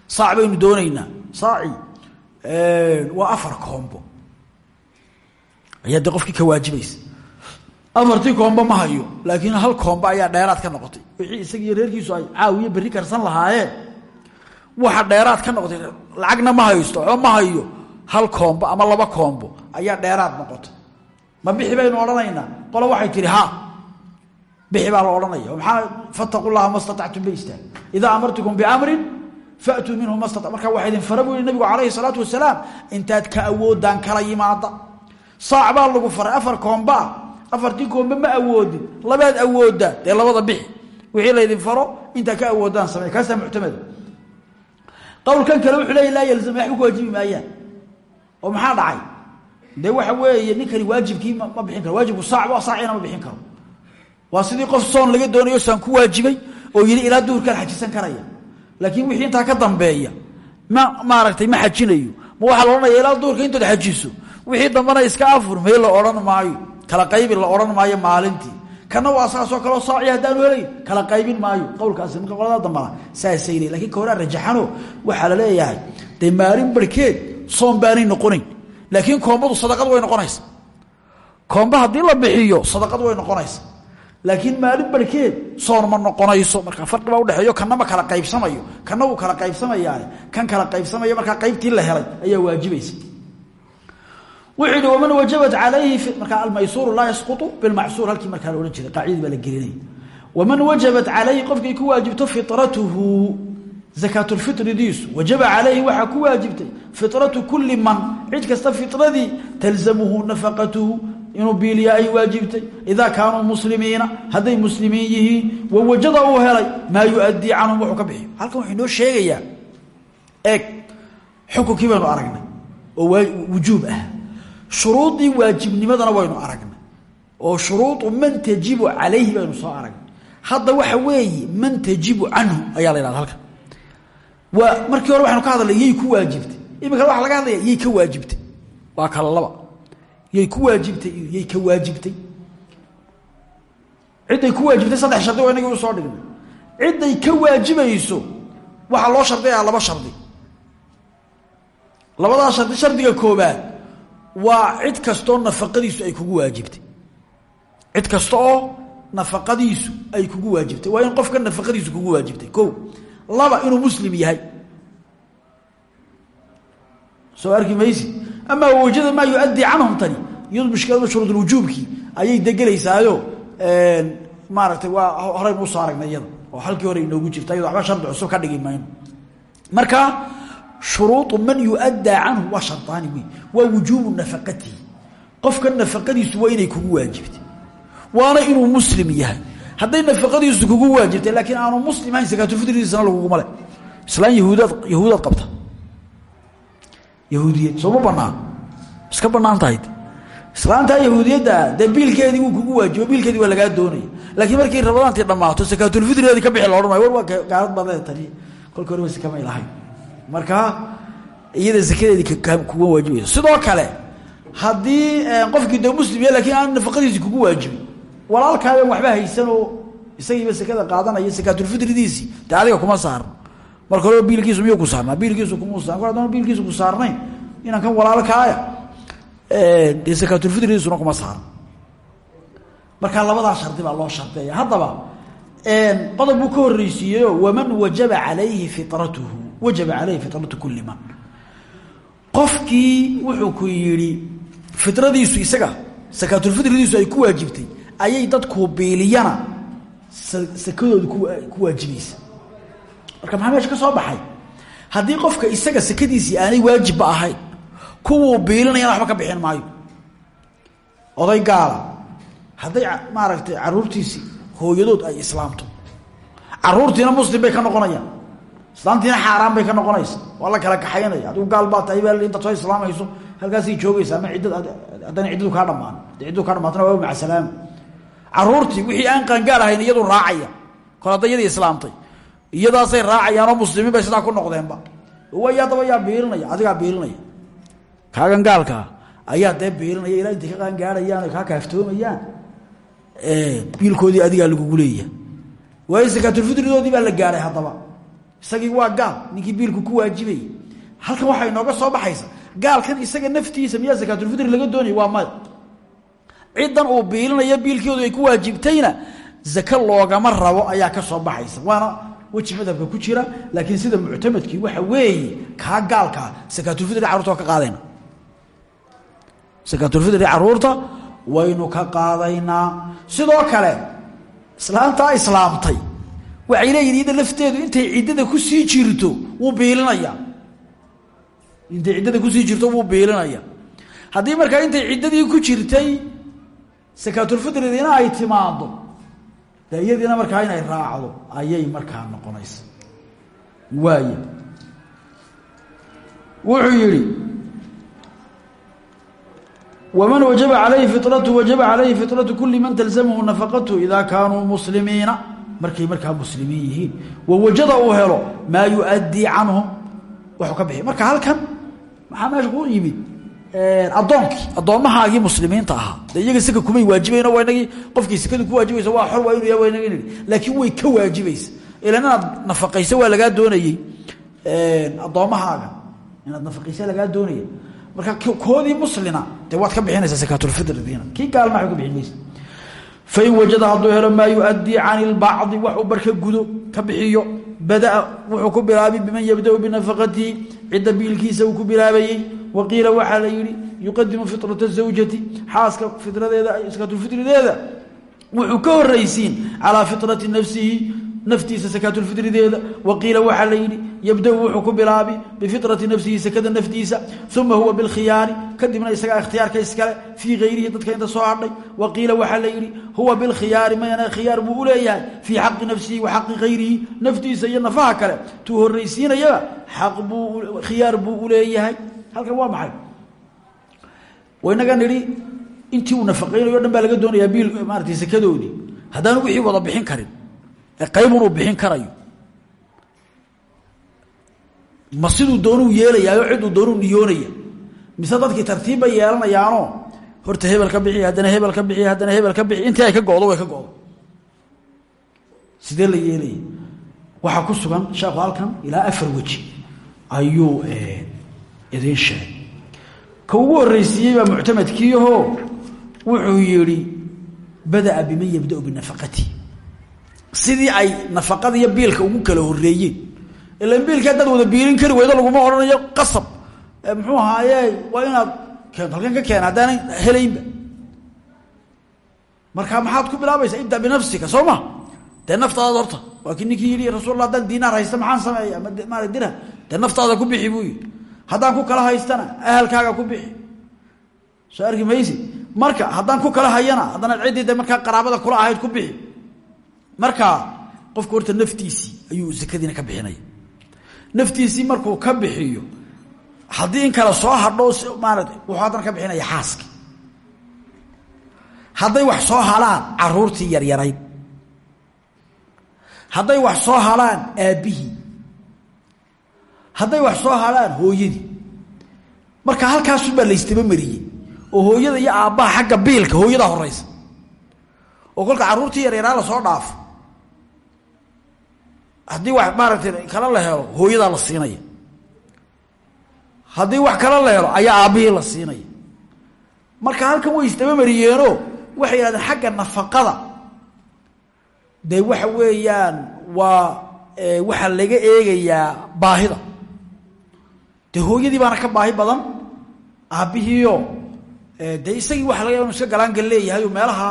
S1: Saac baynu saaci waa afar koombo. Ayaa de qofkii ka waajibaysa afartii koombo ma hayo laakiin hal koombo ayaa dheeraad ka noqotay. Wixii isagiiyo reerkiisu ay caawiyo berri karsan lahaayeen waxa dheeraad ka noqotay. Lacagna ma haysto oo ma hayo hal koombo ama laba koombo ayaa dheeraad noqotay. Ma bixi baynu odhanaynaa? Qolo waxay tihi ha. Bixi baa la odhanaya maxaa? Fataqu llaha ma statactum bay istaag idaa amartukum faatuu minhu ma stata markaa waxaa idin fara bu yihi nabigu calayhi salaatu wasalaam intaad ka awoodaan kala yimaada. Saac baa lagu faray afar koombaa afartii koombe ma awoodin labaad awooddaa dee labada bixi wixii laydin faro intaa ka awoodaan samey kaasaa muctamada qowlkan kale wuxuu leeya laa yalzam waxba ku waajibi maayaan. Oo waxa weeye ninkani waajibkii ma bixin karo waajibku saacba saacina ma bixin karo. Waa sidii qof soon laga doonayo saan ku waajibay oo yidhi ilaa duhurkaan xajisan karaya laakiin wixii intaa ka dambeeya ma maaragtay ma xajinayo. Ma waxaa la odhanaya ilaa duhurka intood xajiso. Wixii dambana iska afur mee la odhan maayo. Kala qaybi la odhan maayo maalintii. Kana waa saasoo kaleo saaci haddaanu helayn kala qaybin maayo. Qowlkaasi marka qolada dambana saasay ka horaa rajaxano waxaa la leeyahay dee maalin barhkeed soon laakiin koombadu sadaqad way noqonaysa koomba haddii la bixiyo sadaqad way noqonaysa laakiin maalin barhkeed soon ma noqonayso. Marka farqi baa udhexeeyo kana ma kala qaybsamayo. Kana wuu kala qaybsamayaane. Kan kala qaybsamaya markaa qaybtii la helay ayaa waajibaysa. Wuxuu yihi waman wajabat calayhi markaa almaysuuru laa yasqutu bilmacsuur halkii markaa la odhan jiray qaacidadii baa la gelinaya waman wajabat calayhi qofkay ku waajibto fitratuhu zakaatulfitridiisu wajaba calayhi waxaa ku waajibtay fitratu kuli man. Cid kasta fitradii talzamuhu nafaqatuhu inuu biiliya ay waajibtay. Idaa kaanuu muslimiina hadday muslimiin yihiin wawajada uu helay maa yuadii canhum wuxuu ka bixiyo halkan wuxuu inoo sheegayaa eeg xukunkii baynu aragnay oo wujuub ah. Shuruudii waajibnimadana waynu aragnay oo shuruudu man tajibu calayhi baynu soo aragnay. Hadda waxa weeye man tajibu canhu ayaa la yhahda halkan. Markii hore waxaynu ka hadlay yay ku waajibtay. Imika waxa laga hadlaya yay ka waajibtay. Waa kala laba yay ku waajibtay yay ka waajibtay. Cidday ku waajibtay saddex shardi oo inagii u soo dhignay cidday ka waajibayso waxaa loo shardiyaa laba shardi. Labadaa shardi shardiga koobaad waa cid kastoo nafaqadiisu ay kugu waajibtay. Cid kasta oo nafaqadiisu ay kugu waajibtay. Waa in qofka nafaqadiisu kugu waajibtay. Ko laba inuu muslim yahay. Soo arki maysi amaa wajada maa yuadii canhum tani. Iyadu mushkilada shuruudulwujuubkii ayay degelaysaayo maaragtay waa horeynu u soo aragnay iyada oo halkii hore inoogu jirta iyado waxba shardi cusub ka dhigi mayno marka shuruudu man yuaddaa canhu waa shardaani wey waa wujuubu nafaqatihi qofka nafaqadiisu waa inay kugu waajibtay. Waana inuu muslim yahay. Hadday nafaqadiisu kugu waajibtay laakiin aanu muslim ahayn sakaatulfitridiisana laguguma le islaan yahuudaad qabta yahuudiyad. Sooma banaan iska bannaan tahay islaantaa yahuudiyadda dee biilkeedii kugu waajibo biilkeedii waa lagaa doonaya laakiin markay rabadaantii dhammaato sakaatulfitrigeedii ka bixi la odhan maayo war waa gaalad baad leeda tani. Kolka hore wasi kamay lahayn marka iyada sakadeedii kuga waajibayso sidoo kale haddii qofkii dee muslim yahay lakiin aan nafaqadiisi kugu waajibin walaalkaagan waxba haysanoo isagiiba sekada qaadanaya sakaatulfitridiisii dee adiga kuma saarno marka horeba biilkiisu miyuu ku saarnaa? Biilkiisu kuma saar. Haddana biilkiisu ku saarnayn inaan kan walaalkaaya dee sakaatulfitridiisuna kuma saarno marka labadaa shardi baa loo shardeeya haddaba qodob buu ka horreysiiyeyo waman wajaba calayhi firatuhu wajaba calayhi firatu kuli man. Qofkii wuxuu ku yidhi firadiisu isaga sakaatulfitridiisu ay ku waajibtay ayay dadku biiliyana sakadooda ku waajibaysa marka maxaa meesha ka soo baxay? Haddii qofka isaga sakadiisii aanay waajibba ahayn kuwuu biilinayana waxba ka bixin maayo. Oday gaala. Hadday maaragtay caruurtiisii hooyadood ay islaamto. Caruurtiina muslim bay ka noqonayaan. Islaamtiina xaaraan bay ka noqonaysa. Waa la kala kaxaynaya. Adigu gaal baa tahay baa intaad soo islaamayso halkaasay joogaysa ama ciddad haddana ciddadu kaa hadday ciddadu kaa dhamaatana waa maca salaama caruurtii wixii aan qaangaar ahayn iyadu raacaya. Kol hadday islaamtay iyadaasay raacayaanoo muslimiin bay sidaa ku noqdeenba. Way adaba yaa biilinaya adigaa biilinaya kaagan gaalkaa ayaa dee biilinaya ilaa intay ka qaangaarayaan kaa kaaftoomayaan biilkoodii adigaa lagugu leeyahay. Waayo sakaatulfitridoodii baa la gaaray haddaba. Isagii waa gaal ninkii biilku ku waajibayay halkan waxaa inooga soo baxaysa. Gaalkan isaga naftiisa miyaa sakaatulfitri laga doonaya? Waa maya. Ciddan uu biilinayo biilkoodu ay ku waajibtayna zake loogama rabo ayaa ka soo baxaysa. Waana weji madhabka ku jira laakiin sida muctamadkii waxa weeye kaa gaalkaa sakaatulfitri carruurta waa ka qaadayna. Sakaatulfitri carruurta waynu ka qaadaynaa. Sidoo kale islaamtaa islaamtay waxay leeyihiin lafteedu intay ciddada ku sii jirto wuu biilinayaa intay ciddada ku sii jirto wuu biilinaya. Haddii markaa intay ciddadii ku jirtay sakaatulfitridiina ay timaado de iyadiina markaa inay raacdo ayay markaa noqonaysa. Waaya wuxuu yihi wman wajaba calayhi firatu wajaba calayhi fitratu kuli man talzamhu nafaqatu ida kaanuu muslimiina. Markay markaa muslimiin yihiin. Wawajada uu helo maa yuadii canhum. Waxuu ka bixi marka halkan maxaa meesha ku yimid addoonkii addoommahaagii muslimiinta ahaa. De iyaga sika kumay waajibayn waa inagii qofkii sikadu ku waajibaysa waa xor waa inu ya waa inaga nidhi laakiin way ka waajibaysa ilan inaad nafaqayso waa lagaa doonayey addoommahaaga. Inaad nafaqaysa lagaa doonaya marka koodii muslina dee waad ka bixinaysaa sakaatulfitridiina kii gaalna wa ka bixin maysa fain wajada hadduu helo maa yuadii can ilbacdi wax uu barka gudo ka bixiyo badaa wuxuu ku bilaabay biman yabdau binafaqatihi cidda biilkiisa uu ku bilaabayey waqiila waxaa la yihi yuqadimu fitrata zawjati xaaska fitradeeda sakaatulfitrideeda wuxuu ka horaysiin calaa fitrati nafsihi naftiisa sakaatulfitrideeda waqiila waxaa la yidhi yabdau wuxuu ku bilaabi bifitrati nafsihi sakada naftiisa uma huwa bilkhiyaari kadibna isagaa ikhtiyaarka iskale fii hayrihi dadka inta soo hadhay waqiila waxaa la yidhi huwa bilkhiyaari mayana khiyaar buu u leeyahay fii xaqi nafsihi wa xaqi hayrihi naftiisa iyo nafaha kale. Tuu horaysiinayaba aq buu khiyaar buu u waa maxay? Waynaga nidhi intii uu nafaqaynayo o laga doonayaa biil maarata sakadoodii. Haddaanu wixii wada bixin karin qaybun uu bixin karayo. Ma siduu doonuu yeelayaayo ciduu doonuu niyoonaya? Mise dadkii tartiibba yeelanayaanoo? Horta hebel ka bixi haddana hebel ka bixi haddana hebel ka bixi. Intii ay ka go'do way ka go'do. Sidee la yeelaya? Waxaa ku sugan sheekhu halkan ilaa afar weji. Ayuu idiin sheegay. Ka ugu horreysiiyey baa muctamadkiiho wuxuu yidhi bada'a biman yabda'u binafaqati sidii ay nafaqada iyo biilka ugu kala horeeyeen ilan biilka haddaad wada biilin kari weydo laguma odhanayo qasab. Muxuu ahaaye waa inaad keento halkan ka keena maxaad ku bilaabaysaa ibda binafsika soo ma? Dee naftaada horta waa kii ninkii yidhi rasulla haddaan haysta maxaan sameeya ama maara dirham? Dee naftaada ku bixi buu haddaan ku kala haystana ahalkaaga ku bixi. Soo maysi marka haddaan ku kala hayana haddana ciddii de qaraabada kula ahayd ku bixi marka qofku horta naftiisii ayuu sakadiina ka bixinaya naftiisii markuu ka bixiyo haddii in kale soo hadho maarata wuxuu haddana ka bixinaya xaaski. Hadday wax soo halaan caruurtii yaryarayd. Hadday wax soo halaan aabbihii. Hadday wax soo halaan hooyadii. Marka halkaasunbaa laystaba mariyey oo hooyada iyo aabbaha xagga biilka hooyadaa horeysa oo kolka carruurtii yaryaraa la soo dhaafo haddii wax maaragtay kale la helo hooyadaa la siinaya. Haddii wax kale la helo ayaa aabbihii la siinaya. Marka halkan way isdaba mariyeenoo waxay yidhahdeen xagga nafaqada. Dee waxa weeyaan waa waxaa laga eegayaa baahida. Dee hooyadii baana ka baahi badan aabbihiio dee isagii waxa laga inu iska galaangal leeyahay meelaha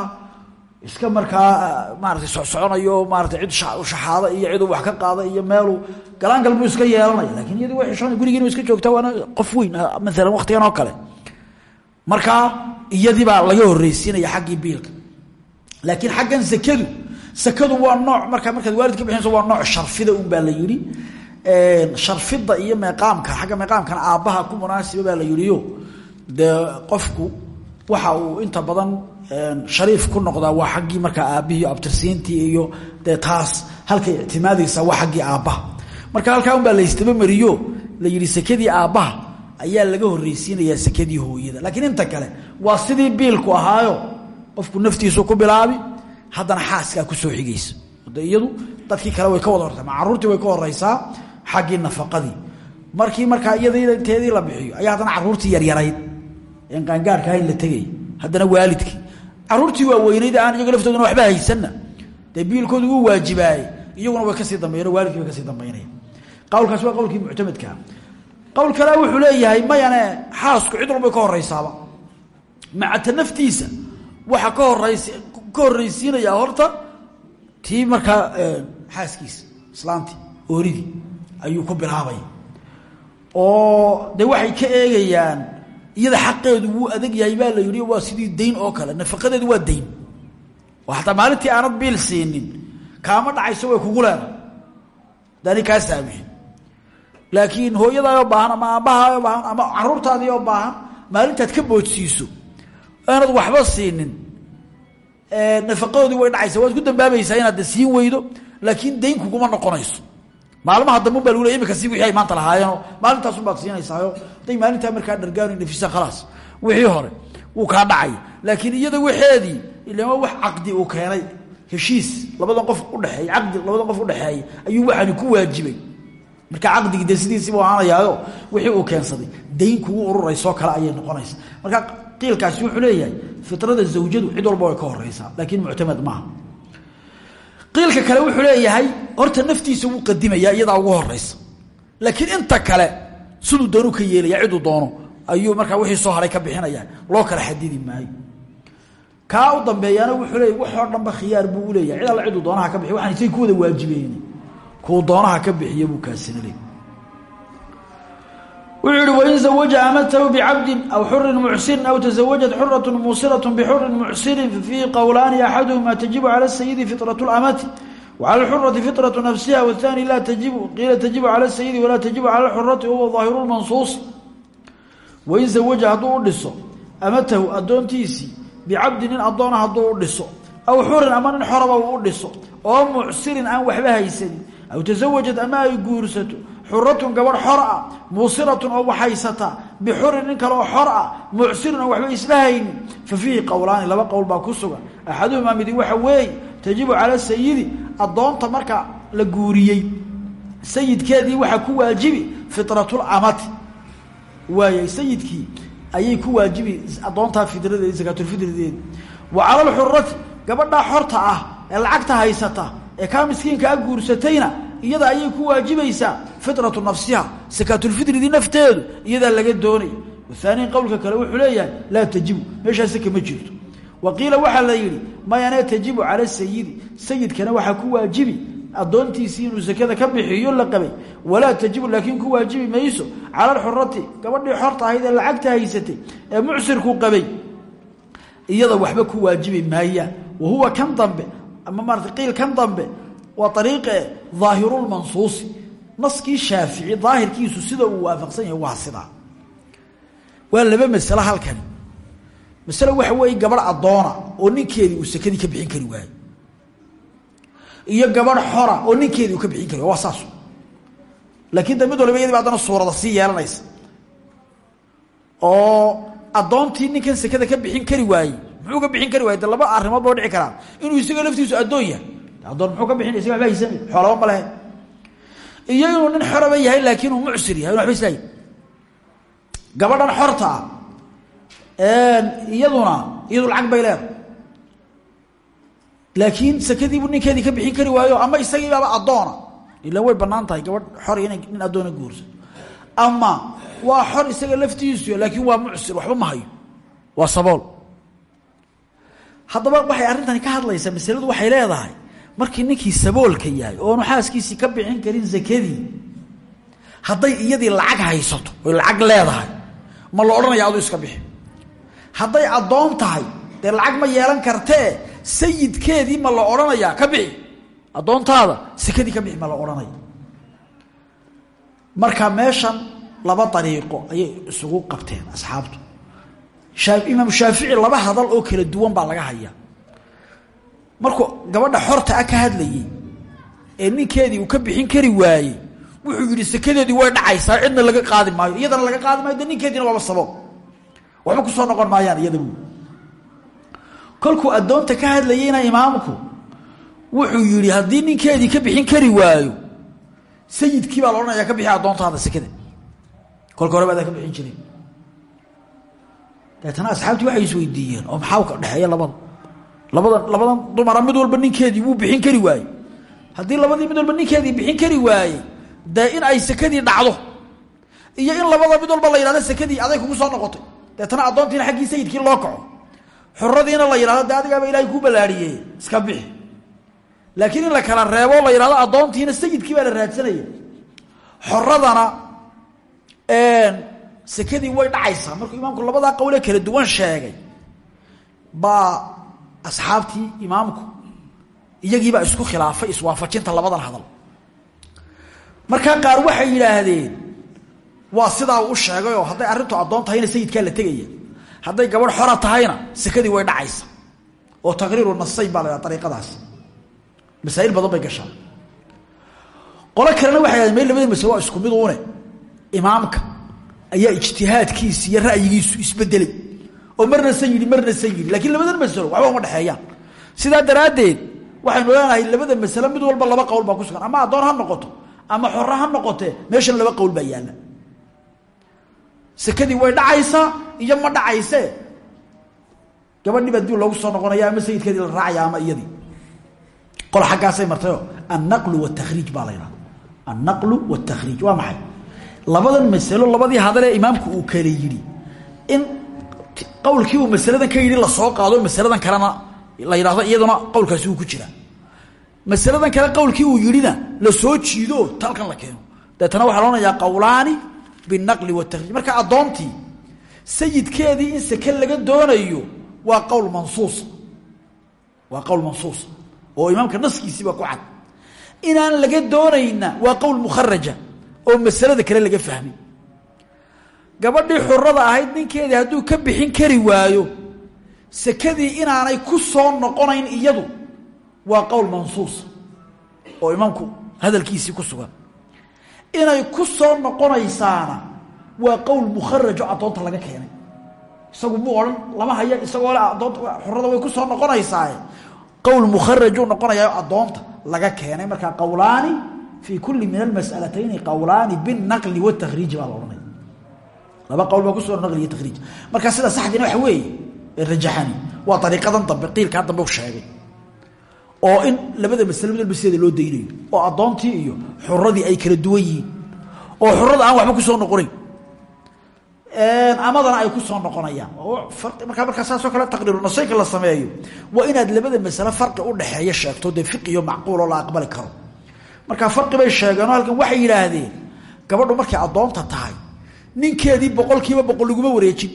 S1: iska markaa maarata soconayo maarata cid shaxaada iyo ciduu wax ka qaada iyo meelu galaangal buu iska yeelanaya. Lakin iyadii way xishoona gurigiina iska joogtaa waana qof weyn maalan waktigan oo kale. Markaa iyadii baa laga horreysiinaya xaggii biilka. Laakiin xaggan sakadu sakadu waa nooc markaa markaad waalid ka waa nooc sharfida un baa la yidhi. Sharfida iyo meeqaamka xagga meeqaamkana aabbaha ku munaasiba la yidhiyo dee qofku waxa uu inta badan shariif ku noqdaa waa xaggii markaa aabbihii abtirsiintii iyo taas halkay ictimaadaysaa waa xaggii aabbaha marka halkaa un baa laystabamariyo la yidhi sakadii aabbaha ayaa laga horreysiinayaa sakadii hooyada. Laakiin inta kale waa sidii biilku ahaayo qofku naftiisu ku bilaabi haddana xaaskaa ku soo xigaysa. De dadkii kale way ka wada horta ma way ka horeysaa xaggii nafaqadii. Markii markaa iyada teedii la bixiyo ayaa haddana caruurtii yaryarayd. En qaangaarka ahayn la tegay. Haddana waalidkii caruurtii waa weynayd aan iyaga laftooduna waxba haysanna. Dee biilkoodu wuu waajibaaye iyaguna way ka sii dambeyan waalidkii way ka sii dambaynaya qawlkaas waa qowlkii muctamadkaa qowl kale wuxuu leeyahay mayane xaasku cid walbay ka horeysaaba macata naftiisa waxaa ka horeys ka horreysiinayaa horta tii markaa xaaskiisa islaantii ooridii ayuu ku bilaabaya oo de waxay ka eegayaan iyada xaqeedu wuu adag yahay baa la yidhi waa sidii dayn oo kale nafaqadeedu waa dayn oo hataa maalintii aanad biil siinin kaama dhacayso way kugu leeda dani kaa saamixin laakiin hooyadaayoo baahan ama aabbahaayoo baahan ama caruurtaadii oo baahan maalintaad ka boodsiiso aanad waxba siinin nafaqadoodii way dhacaysa. Waad ku dambaabaysaa inaad siin weydo laakiin dayn kuguma noqonayso maalmaha dambe baa lagu le imika si wixii ay maanta lahaayeenoo maalintaasun baad siinaysaayo haday maalintaa markaa dhargaanu nafisa khalaas. Wixii hore wuu kaa dhacay. Laakiin iyada waxeedii ilama wax caqdi uu keenay. Heshiis labadan qof udheeey caqdi labadan qof udhexeeya ayuu waxaani ku waajibay. Marka caqdigii dee sidiisiibu ahaanayaayo wixii uu keensaday. Dayn kugu ururaysoo kale ayay noqonaysa marka qiilkaasi wuxuu leeyahay fitrada zawjadu cid walba way ka horeysaa laakiin muctamad maaha qiilka kale wuxuu leeyahay horta naftiisa wuu qadimayaa iyadaa ugu horeysa laakiin inta kale siduu doonu ka yeelaya ciduu doono ayuu markaa wixii soo haray ka bixinaya. Loo kala xadidi maayo. Kaa u dambeeyaana wuxuu leeya waxoo dhanba khiyaar buu uleeyahay cid alla doonaha ka bixiy waxaan isay ku wada waajibeyn kuu doonaha ka bixiya buu kaasina leey wuxuu yihi wain zawaja amatahu bicabdin aw xurin mucsin aw tasawajat xuratun muusinat bixurin mucsinin fiihi qowlaani axaduhuma tajibu cala sayidi fitrat lamati wcala xurati fitratu nafsiha wthaani laa tajibu qiila tajibu cala sayidi walaa tajibu cala xurati wahuwa aahiru mansuus. Wain zawaja hadduu u dhiso amatahu addoontiisii bicabdin nin addoona hadduu u dhiso aw xurin ama nin xoraba uu u dhiso oo mucsirin aan waxba haysanin aw tasawajat ama ay guursato xuratun gabadh xor ah muusiratun oo waxhaysata bixurin nin kale oo xor ah mucsirin oo waxba isla haynin fa fiihi qowlaani laba qowl baa ku sugan. Axaduhumaa midi waxa weeye tajibu cala sayidi addoonta marka la guuriyey sayidkeedii waxaa ku waajibi fitratulamati waayay sayidkii wa cala alxurati gabadhaa xorta ah ee lacagta haysata ee kaa miskiinka a guursatayna iyada ayay ku waajibaysaa fitratu nafsiha sakaatulfidridii nafteedu iyadaa laga doonaya wahaaniin qowlka kale wuxuu leeyahay laa tajibu meeshaas saka ma jirto. Wa qiila waxaa la yidhi mayane tajibu cala sayidi? Sayidkana waxaa ku waajibi addoontiisii inuu sakada ka bixiyo la qabay. Walaa tajibu laakiin ku waajibi mayso cala alxurati gabadhii xorta ahayd ee lacagta haysatay ee mucsirku qabay. Iyada waxba ku waajibi maayaan wa huwa kan dambe ama maarata qiil kan dambe waa ariiqe daahirulmansuusi naskii shaafici daahirkiisu sida uu waafaqsan yahay waa sidaa. Waa laba masalo halkani masale waxa weeye gabadh addoona oo ninkeedii uu sakadii ka bixin kari waayo iyo gabadh xora oo ninkeedii uu ka bixin kari waa saas laakiin da mid ba haddana suurada sii yeelanaysa. Oo addoontii ninkan sakada ka bixin kari waayey muxuu ka bixin kari waayey? Laba arrimood boo dhici karaa inuu isaga laftiisu addoon yahay. Addoon muxuu ka bixin? Isaga waba haysan xoolaba ma lehe iyo inuu nin xoraba yahay laakiin uu mucsir yahay waba islahay gabadhan xorta ah iyaduna iyadu lacag bay leedahay. Laakiin sakadiibuu ninkeedii ka bixin kari waayo ama isagiibaaba addoona. Ilan way bannaan tahay gabadh xor inay nin addoona guursato ama waa xor isaga laftiisu laakiin waa mucsir waxba ma hayo. Waa sabool. Haddaba waxay arrintani ka hadlaysaa masaladu waxay leedahay markii ninkii saboolka yahay oonu xaaskiisii ka bixin karin sakadii hadday iyadii lacag haysato oy lacag leedahay ma la odhanaya adu iska bixi. Hadday addoon tahay dee lacag ma yeelan kartee sayidkeedii ma la odhanayaa ka bixi. Addoontaada sakadii ka bixi ma la odhanaya marka meeshan laba dariiqo ayay isugu qabteen asxaabtu. Imaam shaafici laba hadal oo kala duwan baa laga hayaa markuu gabadha xorta ah ka hadlayey ee ninkeedii uu ka bixin kari waayey wuxuu yidhi sekadeedii way dhacaysaa cidna laga qaadi maayo iyadana laga qaadi maayo de ninkeediina waaba sabab. Waxba ku soo noqon maayaan iyada bu kolkuu ka hadlayeyna imaamku wuxuu yidhi haddii ninkeedii ka bixin kari waayo sayidkii baa la odhanaya ka bixi addoontaada sekada kolka hore baadaa ka bixin jiray. Deetana asxaabtii waxay isweydiiyeen oo maxaa ka dhexeeya labada labadan labadan dumara mid walba ninkeedii wuu bixin kari waayey. Haddii labadii mid walba ninkeedii bixin kari waayey dee in ay sekadii dhacdo iyo in labada mid walba la yidhahdo sekadii aday kugu soo noqotay deetana addoontiina xaggii sayidkii loo kaco. Xuradiina la yidhahdo de adigaaba ilaahay kuu ballaadhiyey iska bixi. Laakiin in la kala reebo la yidhahdo addoontiina sayidkii baa la raadsanaya xoradana sekadii way dhacaysaa. Markuu imaamku labadaa qowle kala duwan sheegay baa asxaabtii imaamku iyagiibaa isku khilaafay iswaafajinta labadan hadal. Markaa qaar waxay yidhaahdeen waa sidaa uu sheegayoo hadday arrintu addoon tahayna sayidkaa la tegaya. Hadday gabadh xora tahayna sekadii way dhacaysa. Oo taqriiru nasayn baa la ydhaha ariiqadaas badan bay gashaa qolo kalena waxay yhahdeen meel labada masle waa isku mid uune. Imaamka ayaa ijtihaadkiisi iyo ra'yigiisu isbedelay oo marna san marna san yidhi labadan masalo waxba uma dhexeeyaan sidaa daraaddeed waxaynu leenahay labada masalo mid walba laba qowl baa ku sugan. Ama addoon ha noqoto ama xore ha noqotee meeshan laba qowl baa yaalla. Sekadii way dhacaysaa iyo ma dhacaysee gabadhii baa dib soo noqonaya ama sayidkeedii la raacaya ama iyadii. Qol xaggaasay martayo annaqlu watakriij baa la ydhahda annaqlu watakriij waa maxay? Labadan masalo labadii hadalee imaamku uu kale yidhi in qowlkii uu masaladan ka yidhi la soo qaado masaladan kalena la yidhahdo iyaduna qowlkaasi uu ku jira. Masaladan kale qowlkii uu la soo jiido talkan la keeno. Deetana waxaa loodhanayaa qowlaani binaqli watakriij marka addoontii sayidkeedii in seke laga doonayo waa qowl mansuusa waa qowl mansuusa oo imaamka naskiisiiba ku cad. Inaan laga doonayna waa qowl mukharaja oo masalada kale laga fahmay gabadhii xurada ahayd ninkeedii hadduu ka bixin kari waayo sekadii inaanay ku soo noqonayn iyadu waa qowl mansuusa oo imaamku hadalkiisii ku sugan. Inay ku soo noqonaysaana waa qowl mukharajo addoonta laga keenay. Isagu mu odhan lama haya isagoo le addoonta xurada way ku soo noqonaysaaye. Qowl mukharajuu noqonayaa addoonta laga keenay. Markaa qowlaani fii kulli min almas'alatayni qowlaani binaqli watakriiji baa la odhanaya laba qowl baa ku soo naqli iyo takriij. Markaa sida saxdiina waxa weeye ee rajaxani waa ariiqadan dambe qiilkaa dambe sheegay. Oo in labada masle mid loo daynayo oo addoontii iyo xuradii ay kala duwan oo xurada aan waxba ku soo noqonayn amadana ay ku soo noqonayaan. Markaa markaa saasoo kale taqriiru nasaynka la sameeyo waa inaad labada masale farqi u dhexeeya sheegto dee fiqiyo macquuloo la aqbali karo. Markaa farqi bay sheegeenoo halkan waxay gabadhu markay addoonta tahay ninkeedii boqol kiiba boqol laguma wareejin.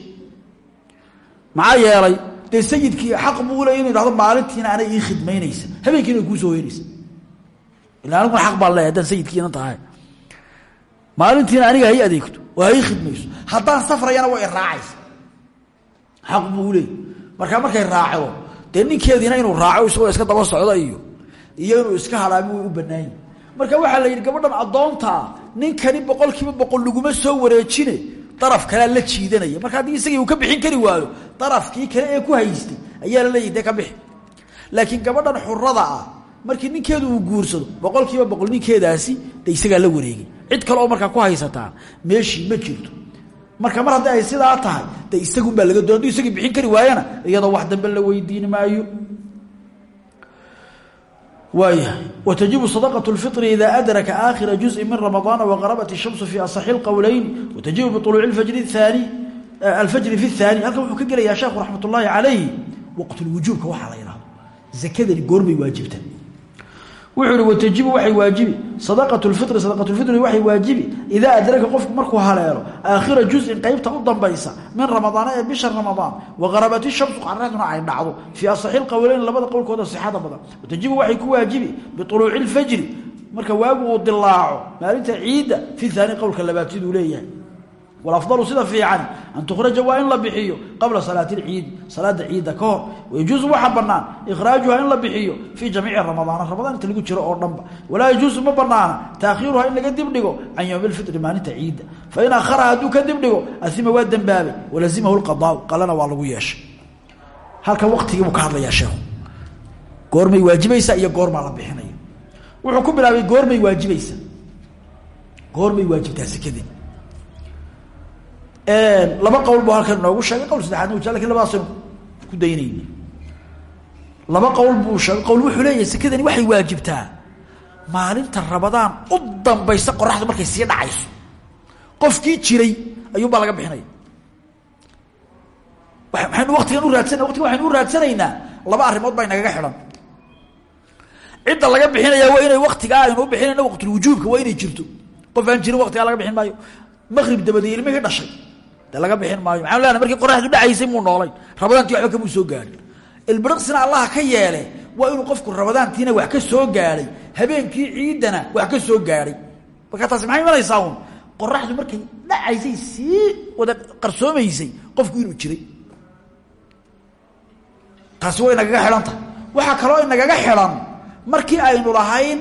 S1: Maxaa yeelay dee sayidkii xaq buu leey inu yidhahdo maalintiina anay ii khidmaynaysa. Habeenkiina ay kuu soo hoynaysa ila aniguna xaq baan leeya haddaan sayidkiina tahay. Maalintiina aniga hay adeegto oo hay khidmayso. Haddaan safrayana way raacaysa. Xaq buu leey markaa markay raacdo dee ninkeediina inuu raaco isagoo iska daba socda iyo iyo inuu iska halaami u banaanyi marka waxaa la yidhi gabadhan addoontaa ninkani boqol kiiba boqol laguma soo wareejine daraf kalea la jiidanaya. Marka haddii isagii uu ka bixin kari waayo darafkii kale ee ku haystay ayaa la leeyahy dee ka bixi. Laakiin gabadhan xurada ah markii ninkeedu uu guursado boqol kiiba boqol ninkeedaasi de isagaa la wareegay cid kale oo markaa ku haysataa meeshii ma jirto. Marka mar haddii ay sidaa tahay de isagunbaa laga doon haduu isagii bixin kari waayana iyadoo wax dambe la weydiin maayo waayahay wtajibu sadaqaة اlfiطri ida adraka aakhira juزءi min ramadaana waqarabat الshamsu fi aصaxi اlqowleyn watajibu biطuluuci fajri اaani alfajri fi الthaani halkan wuxuu ka gelayaa sheekhu raxmat ullaahi calayh waqtulwujuubka waxaa la yidhahdo zakadani goorbay waajibta wuxuu ihi watajibu waxay waajibi. Sadaqatu lfitri sadaqatulfitri waxay waajibi. Idaa adraka qofku markuu haleelo aakhira juzin qeybta u dambaysa min ramadaana ee bisha ramadaan waqarabati shamsu qaraxduna ay dhacdo. Fii asaxi lqowleyn labada qowlkooda sixada badan. Watajibu waxay ku waajibi biuluuci lfajri marka waagu uu dilaaco maalinta ciidda fi aani qowlka labaad siduu leeyahay wlafdalu sida fiican an tukhraja waa in la bixiyo qabla salaati lciidi salaada ciidda ka hor wayajuusu waxaa banaan ikhraajuha in la bixiyo fii jamiici ramadaana ramadaan inta lagu jiro oo dhanba walaa yajuusu ma banaana taakhiiruha in laga dibdhigo can yowmi lfitri maalinta ciidda fain akharaha hadduu ka dibdhigo asima waa dembaabay walazimahu lqadaau qalena waa lagu yeeshay halkan waqtigiibuu ka hadlayaa sheekhu goormay waajibaysaa iyo goormaa la bixinaya wuxuu ku bilaabay waajibaysa laba qowl buu halkan inoogu sheegay qowl saddexaadna u laakiin labadaasaynu ku daynayna laba qowl buu sheegay qowl wuxuu leeyahay sekadani waxay waajibtaa. Maalinta rabadaan u dambaysa qoraxdu markay sii dhacayso. Qofkii jiray ayuunbaa laga bixinaya maxaynu waktigan u raadsana waqtigan waxaynu u raadsanaynaa laba arrimood baa inagaga xidhan cidda laga bixinaya waa inay waktigaa aynu u bixinayno waqtulwujuubka waa inay jirto. Qof aan jirin waktigaa laga bixin maayo. Maqrib dabadee ilmihii dhashay de laga bixin maayo. Maxaan lena markii qoraxdu dhacaysay muu noolayn. Rabadaantii waxba kamuu soo gaadhin ilbiriqsina allaha ka yeele waa inuu qofku rabadaantiina wax ka soo gaadhay habeenkii ciidana wax ka soo gaadhay marka taasi maxay imanaysaa qoraxdu markay dhacaysay sii wada qarsoomaysay qofku inuu jiray. Taasi way nagaga xidhan tahay. Waxaa kaloo inagaga xidhan markii aynu lahayn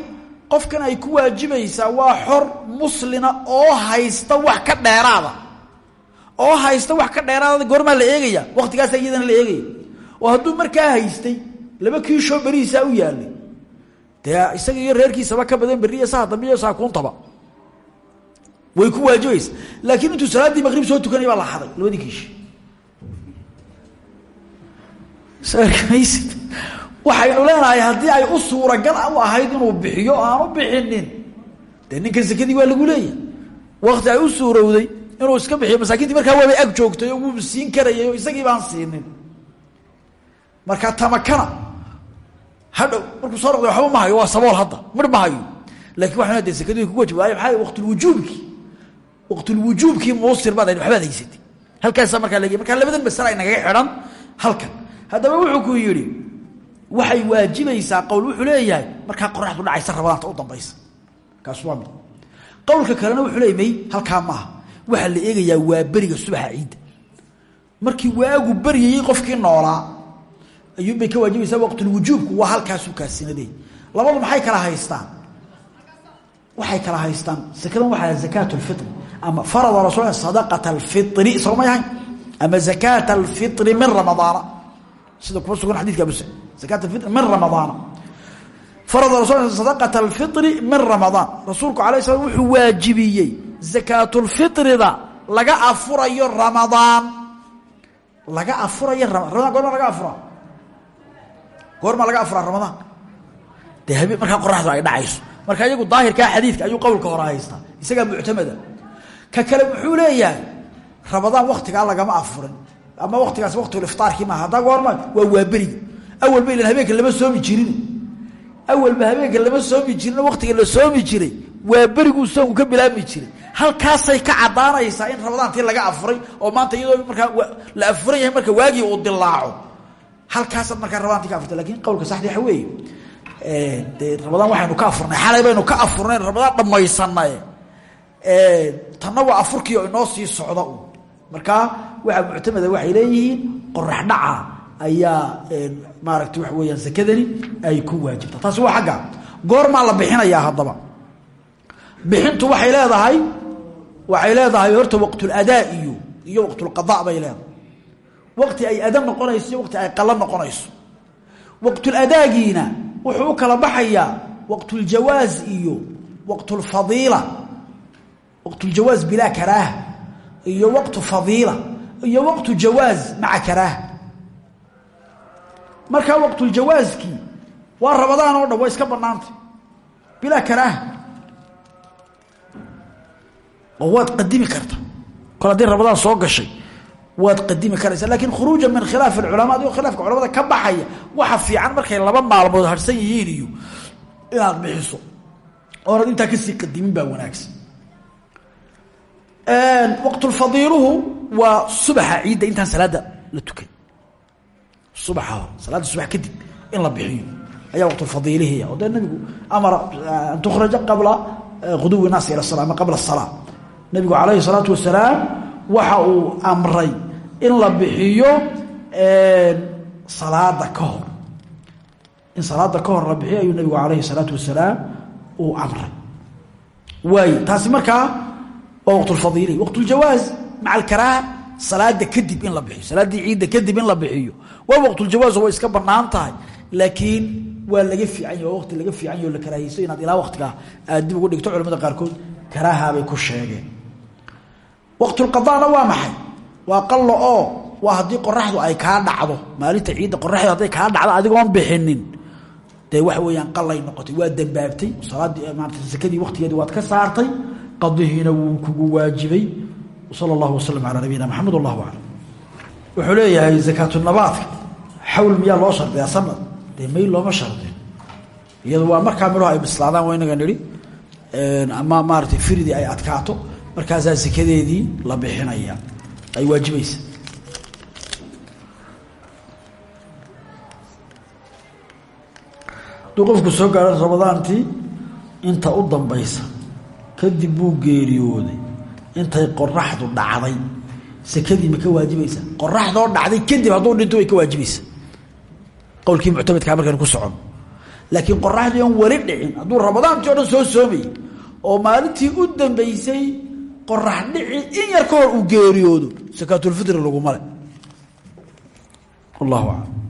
S1: qofkan ay ku waajibaysaa waa xor muslina oo haysta wax ka dheeraada oo haysta wax ka dheeraada goormaa la eegaya waktigaasa iyadana la eegaya. Oo hadduu markaa haystay laba kiishoo berihiisaa u yaalay. Dee isaga iyo reerkiisaba ka badan beriya saha dambe iyo saakuuntaba way ku waajibaysa laakiin intuu salaaddii maqrib soo tukanay baa la haday labadii kiish waxaynu leenahay haddii ay u suuragal u ahayd inuu bixiyo aanu bixinin. Dee ninkan sekadii waa lagu leeyahay. Wakti ay u suurowday inuu iska bixiyo masaakiintii markaa waabay ag joogtay oo wuu siin karayay isagii baan siinin. Marka tamakana hadhow markuu soo noqday waxba mahayo waa sabool hadda mir mahayo laakiin waxan de kugu wajib waayo maxaa waqtulwujuubkii waqtulwujuubkii muusir baad ahayd waxbaad haysatay halkaasaa markaa markaa labadan masale ay nagaga xidhan halkan. Haddaba wuxuu ku yidhi waxay waajibaysaa qowl wuxuu leeyahay markaa qoraxdu dhacaysa rabadaanta u dambaysa. Kaas waa qowlka kalena wuxuu leeya may maaha waxaa la eegayaa waa beriga subaxa ciidda markii waagu beryayey qofkii noolaa ayuunbay ka waajibaysaa waqtulwujuubku waa halkaasuu kaasinaday labadu maxay kala haystaan? Waxay kala haystaan sekadan waxaa zakaat lfitri ama farada rasul sadaqat alfitri soo may ahayn ama zakaat alfitri min ramadaana sida kuma sugan xadidka abu said zakaat alfitri min ramadaana farada rasul sadaqat alfitri min ramadaan. Rasuulku alay slam wuxuu waajibiyey zakaatulfitrida laga afurayo ramadaan laga afurayo ramadaan goorma laga afura goorma laga afuraa ramadaan habeen markaa qoraxdu ay dhacayso. Marka iyagu daahirkaa xadiidka ayuu qowlka hore haystaa. Isagaa muctamada ka kale muxuu leeyahay ramadaan waktigaa lagama afurin. Ama waktigaas waktuliftaarkii maaha. Haddaa goorma waa waaberigi awalba ilan habeenka lama soomi jirin. Awalba habeenka lama soomi jirin. Waktiga la soomi jiray waa beriguu ka bilaabmi jiray halkaasay ka cadaanaysaa in ramadaantii laga afuray oo maanta iyadoo markaa la afuran yahay marka waagii uu dilaaco halkaasaad markaa ramadaantii ka afurtay laakiin qowlka saxdi waxa weeye dee ramadaan waxaynu ka afurnay xalay baynu ka afurnay ramadaan dhamaysanay tanna waa afurkii oo inoo sii socda u. Markaa waxaa muctamada waxay qorax dhaca ayaa maaragtay waxa weeyaan sakadani ay ku waajibta. Taasi waa xagga. Goormaa la bixinayaa haddaba? Bixintu waxay leedahay waxay leedahay horta waqtuladaa iyo iyo waqtulqada bay leedahay. Waqti ay ada noqonayso iyo waqti ay qalo noqonayso. Waqtuladaagiina wuxuu u kala baxayaa waqtuljawaaz iyo waqtulfadiila waqtuljawaaz bilaa karaaha iyo waqtu fadiila iyo waqtu jawaaz maca karaaha. Markaa waqtuljawaazkii waa rabadaan oo dhan waa iska banaantay bilaa karaaha oo waad qadimi karta kol haddii rabadaan soo gashay waad qadimi karaysa lakin khuruuja min khilaaf اculamaa adigoo khilaafka culamada ka baxaya waxa fiican markay laba maalmood harsan yihiin iyo inaad bixiso oonad intaa kasii qadimin baa wanaagsan waqtulfadiiluhu waa subaxa ciidda intaan salaada la tukan subaxa hore salaadda subax kadib in la bixiyo ayaa waqtulfadiilihiya oo dee nabigu amara an tukhraja qabla guduwi naas ila sala ama qabla الsalaa nabigu calayhi salaatu wasalaam waxa uu amray in la bixiyo salaada ka hor. In salaada ka hor la bixiyo ayuu nabigu calayhi salaatu wasalaam uu amray. Waay taasi markaa waa waqtulfadiili waqtuljawaas maca alkaraaha salaada kadib in la bixiyo salaaddii ciidda kadib in la bixiyo. Waa waqtuljawaas oo way iska bannaan tahay laakiin waa laga fiican yahy waqti laga fiican yahy la karaahiyso inaad ilaa waqtigaa aad dib ugu dhigto culamada qaarkood karaahabay ku sheegeen waqtulqadaana waa maxay? Waa qallo oo waa haddii qoraxdu ay kaa dhacdo. Maalinta ciidda qoraxdu hadday kaa dhacdo adigoon bixinin. Dee waxa weeyaan qalay noqotay waa dambaabtay. Salaaddii maarata sakadii waqtigeedii waad ka saartay. Qadihiina wuu kugu waajibay. Sala allahu wasalam calaa nabiyina maxamed wallahu aclam wuxuu leeyahay zakaatunabaadka xawl miyaa loo shardiyaa? Sanad. Dee mayl looma shardin iyadu waa markaa midhaho ay bislaadaan waa inaga nidhi ama maaratay firidii ay adkaato markaasaa sekadeedii la bixinaya. Ay waajibaysa. Hadduu qofku soo gaaro ramadaantii inta u dambaysa kadib buu geeriyooday. Intay qoraxdu dhacday. Sekadii ma ka waajibaysa. Qoraxdoo dhacday kadib hadduu dhinto way ka waajibaysa. Qowlkii muctamedkaa markaynu ku socono laakiin qoraxdii oon weli dhicin. Hadduu ramadaantii o dhan soo soomayay oo maalintii u dambaysay qorax dhici in yar ka hor uu geeriyoodo sakaatulfitri laguma le wallahu aclam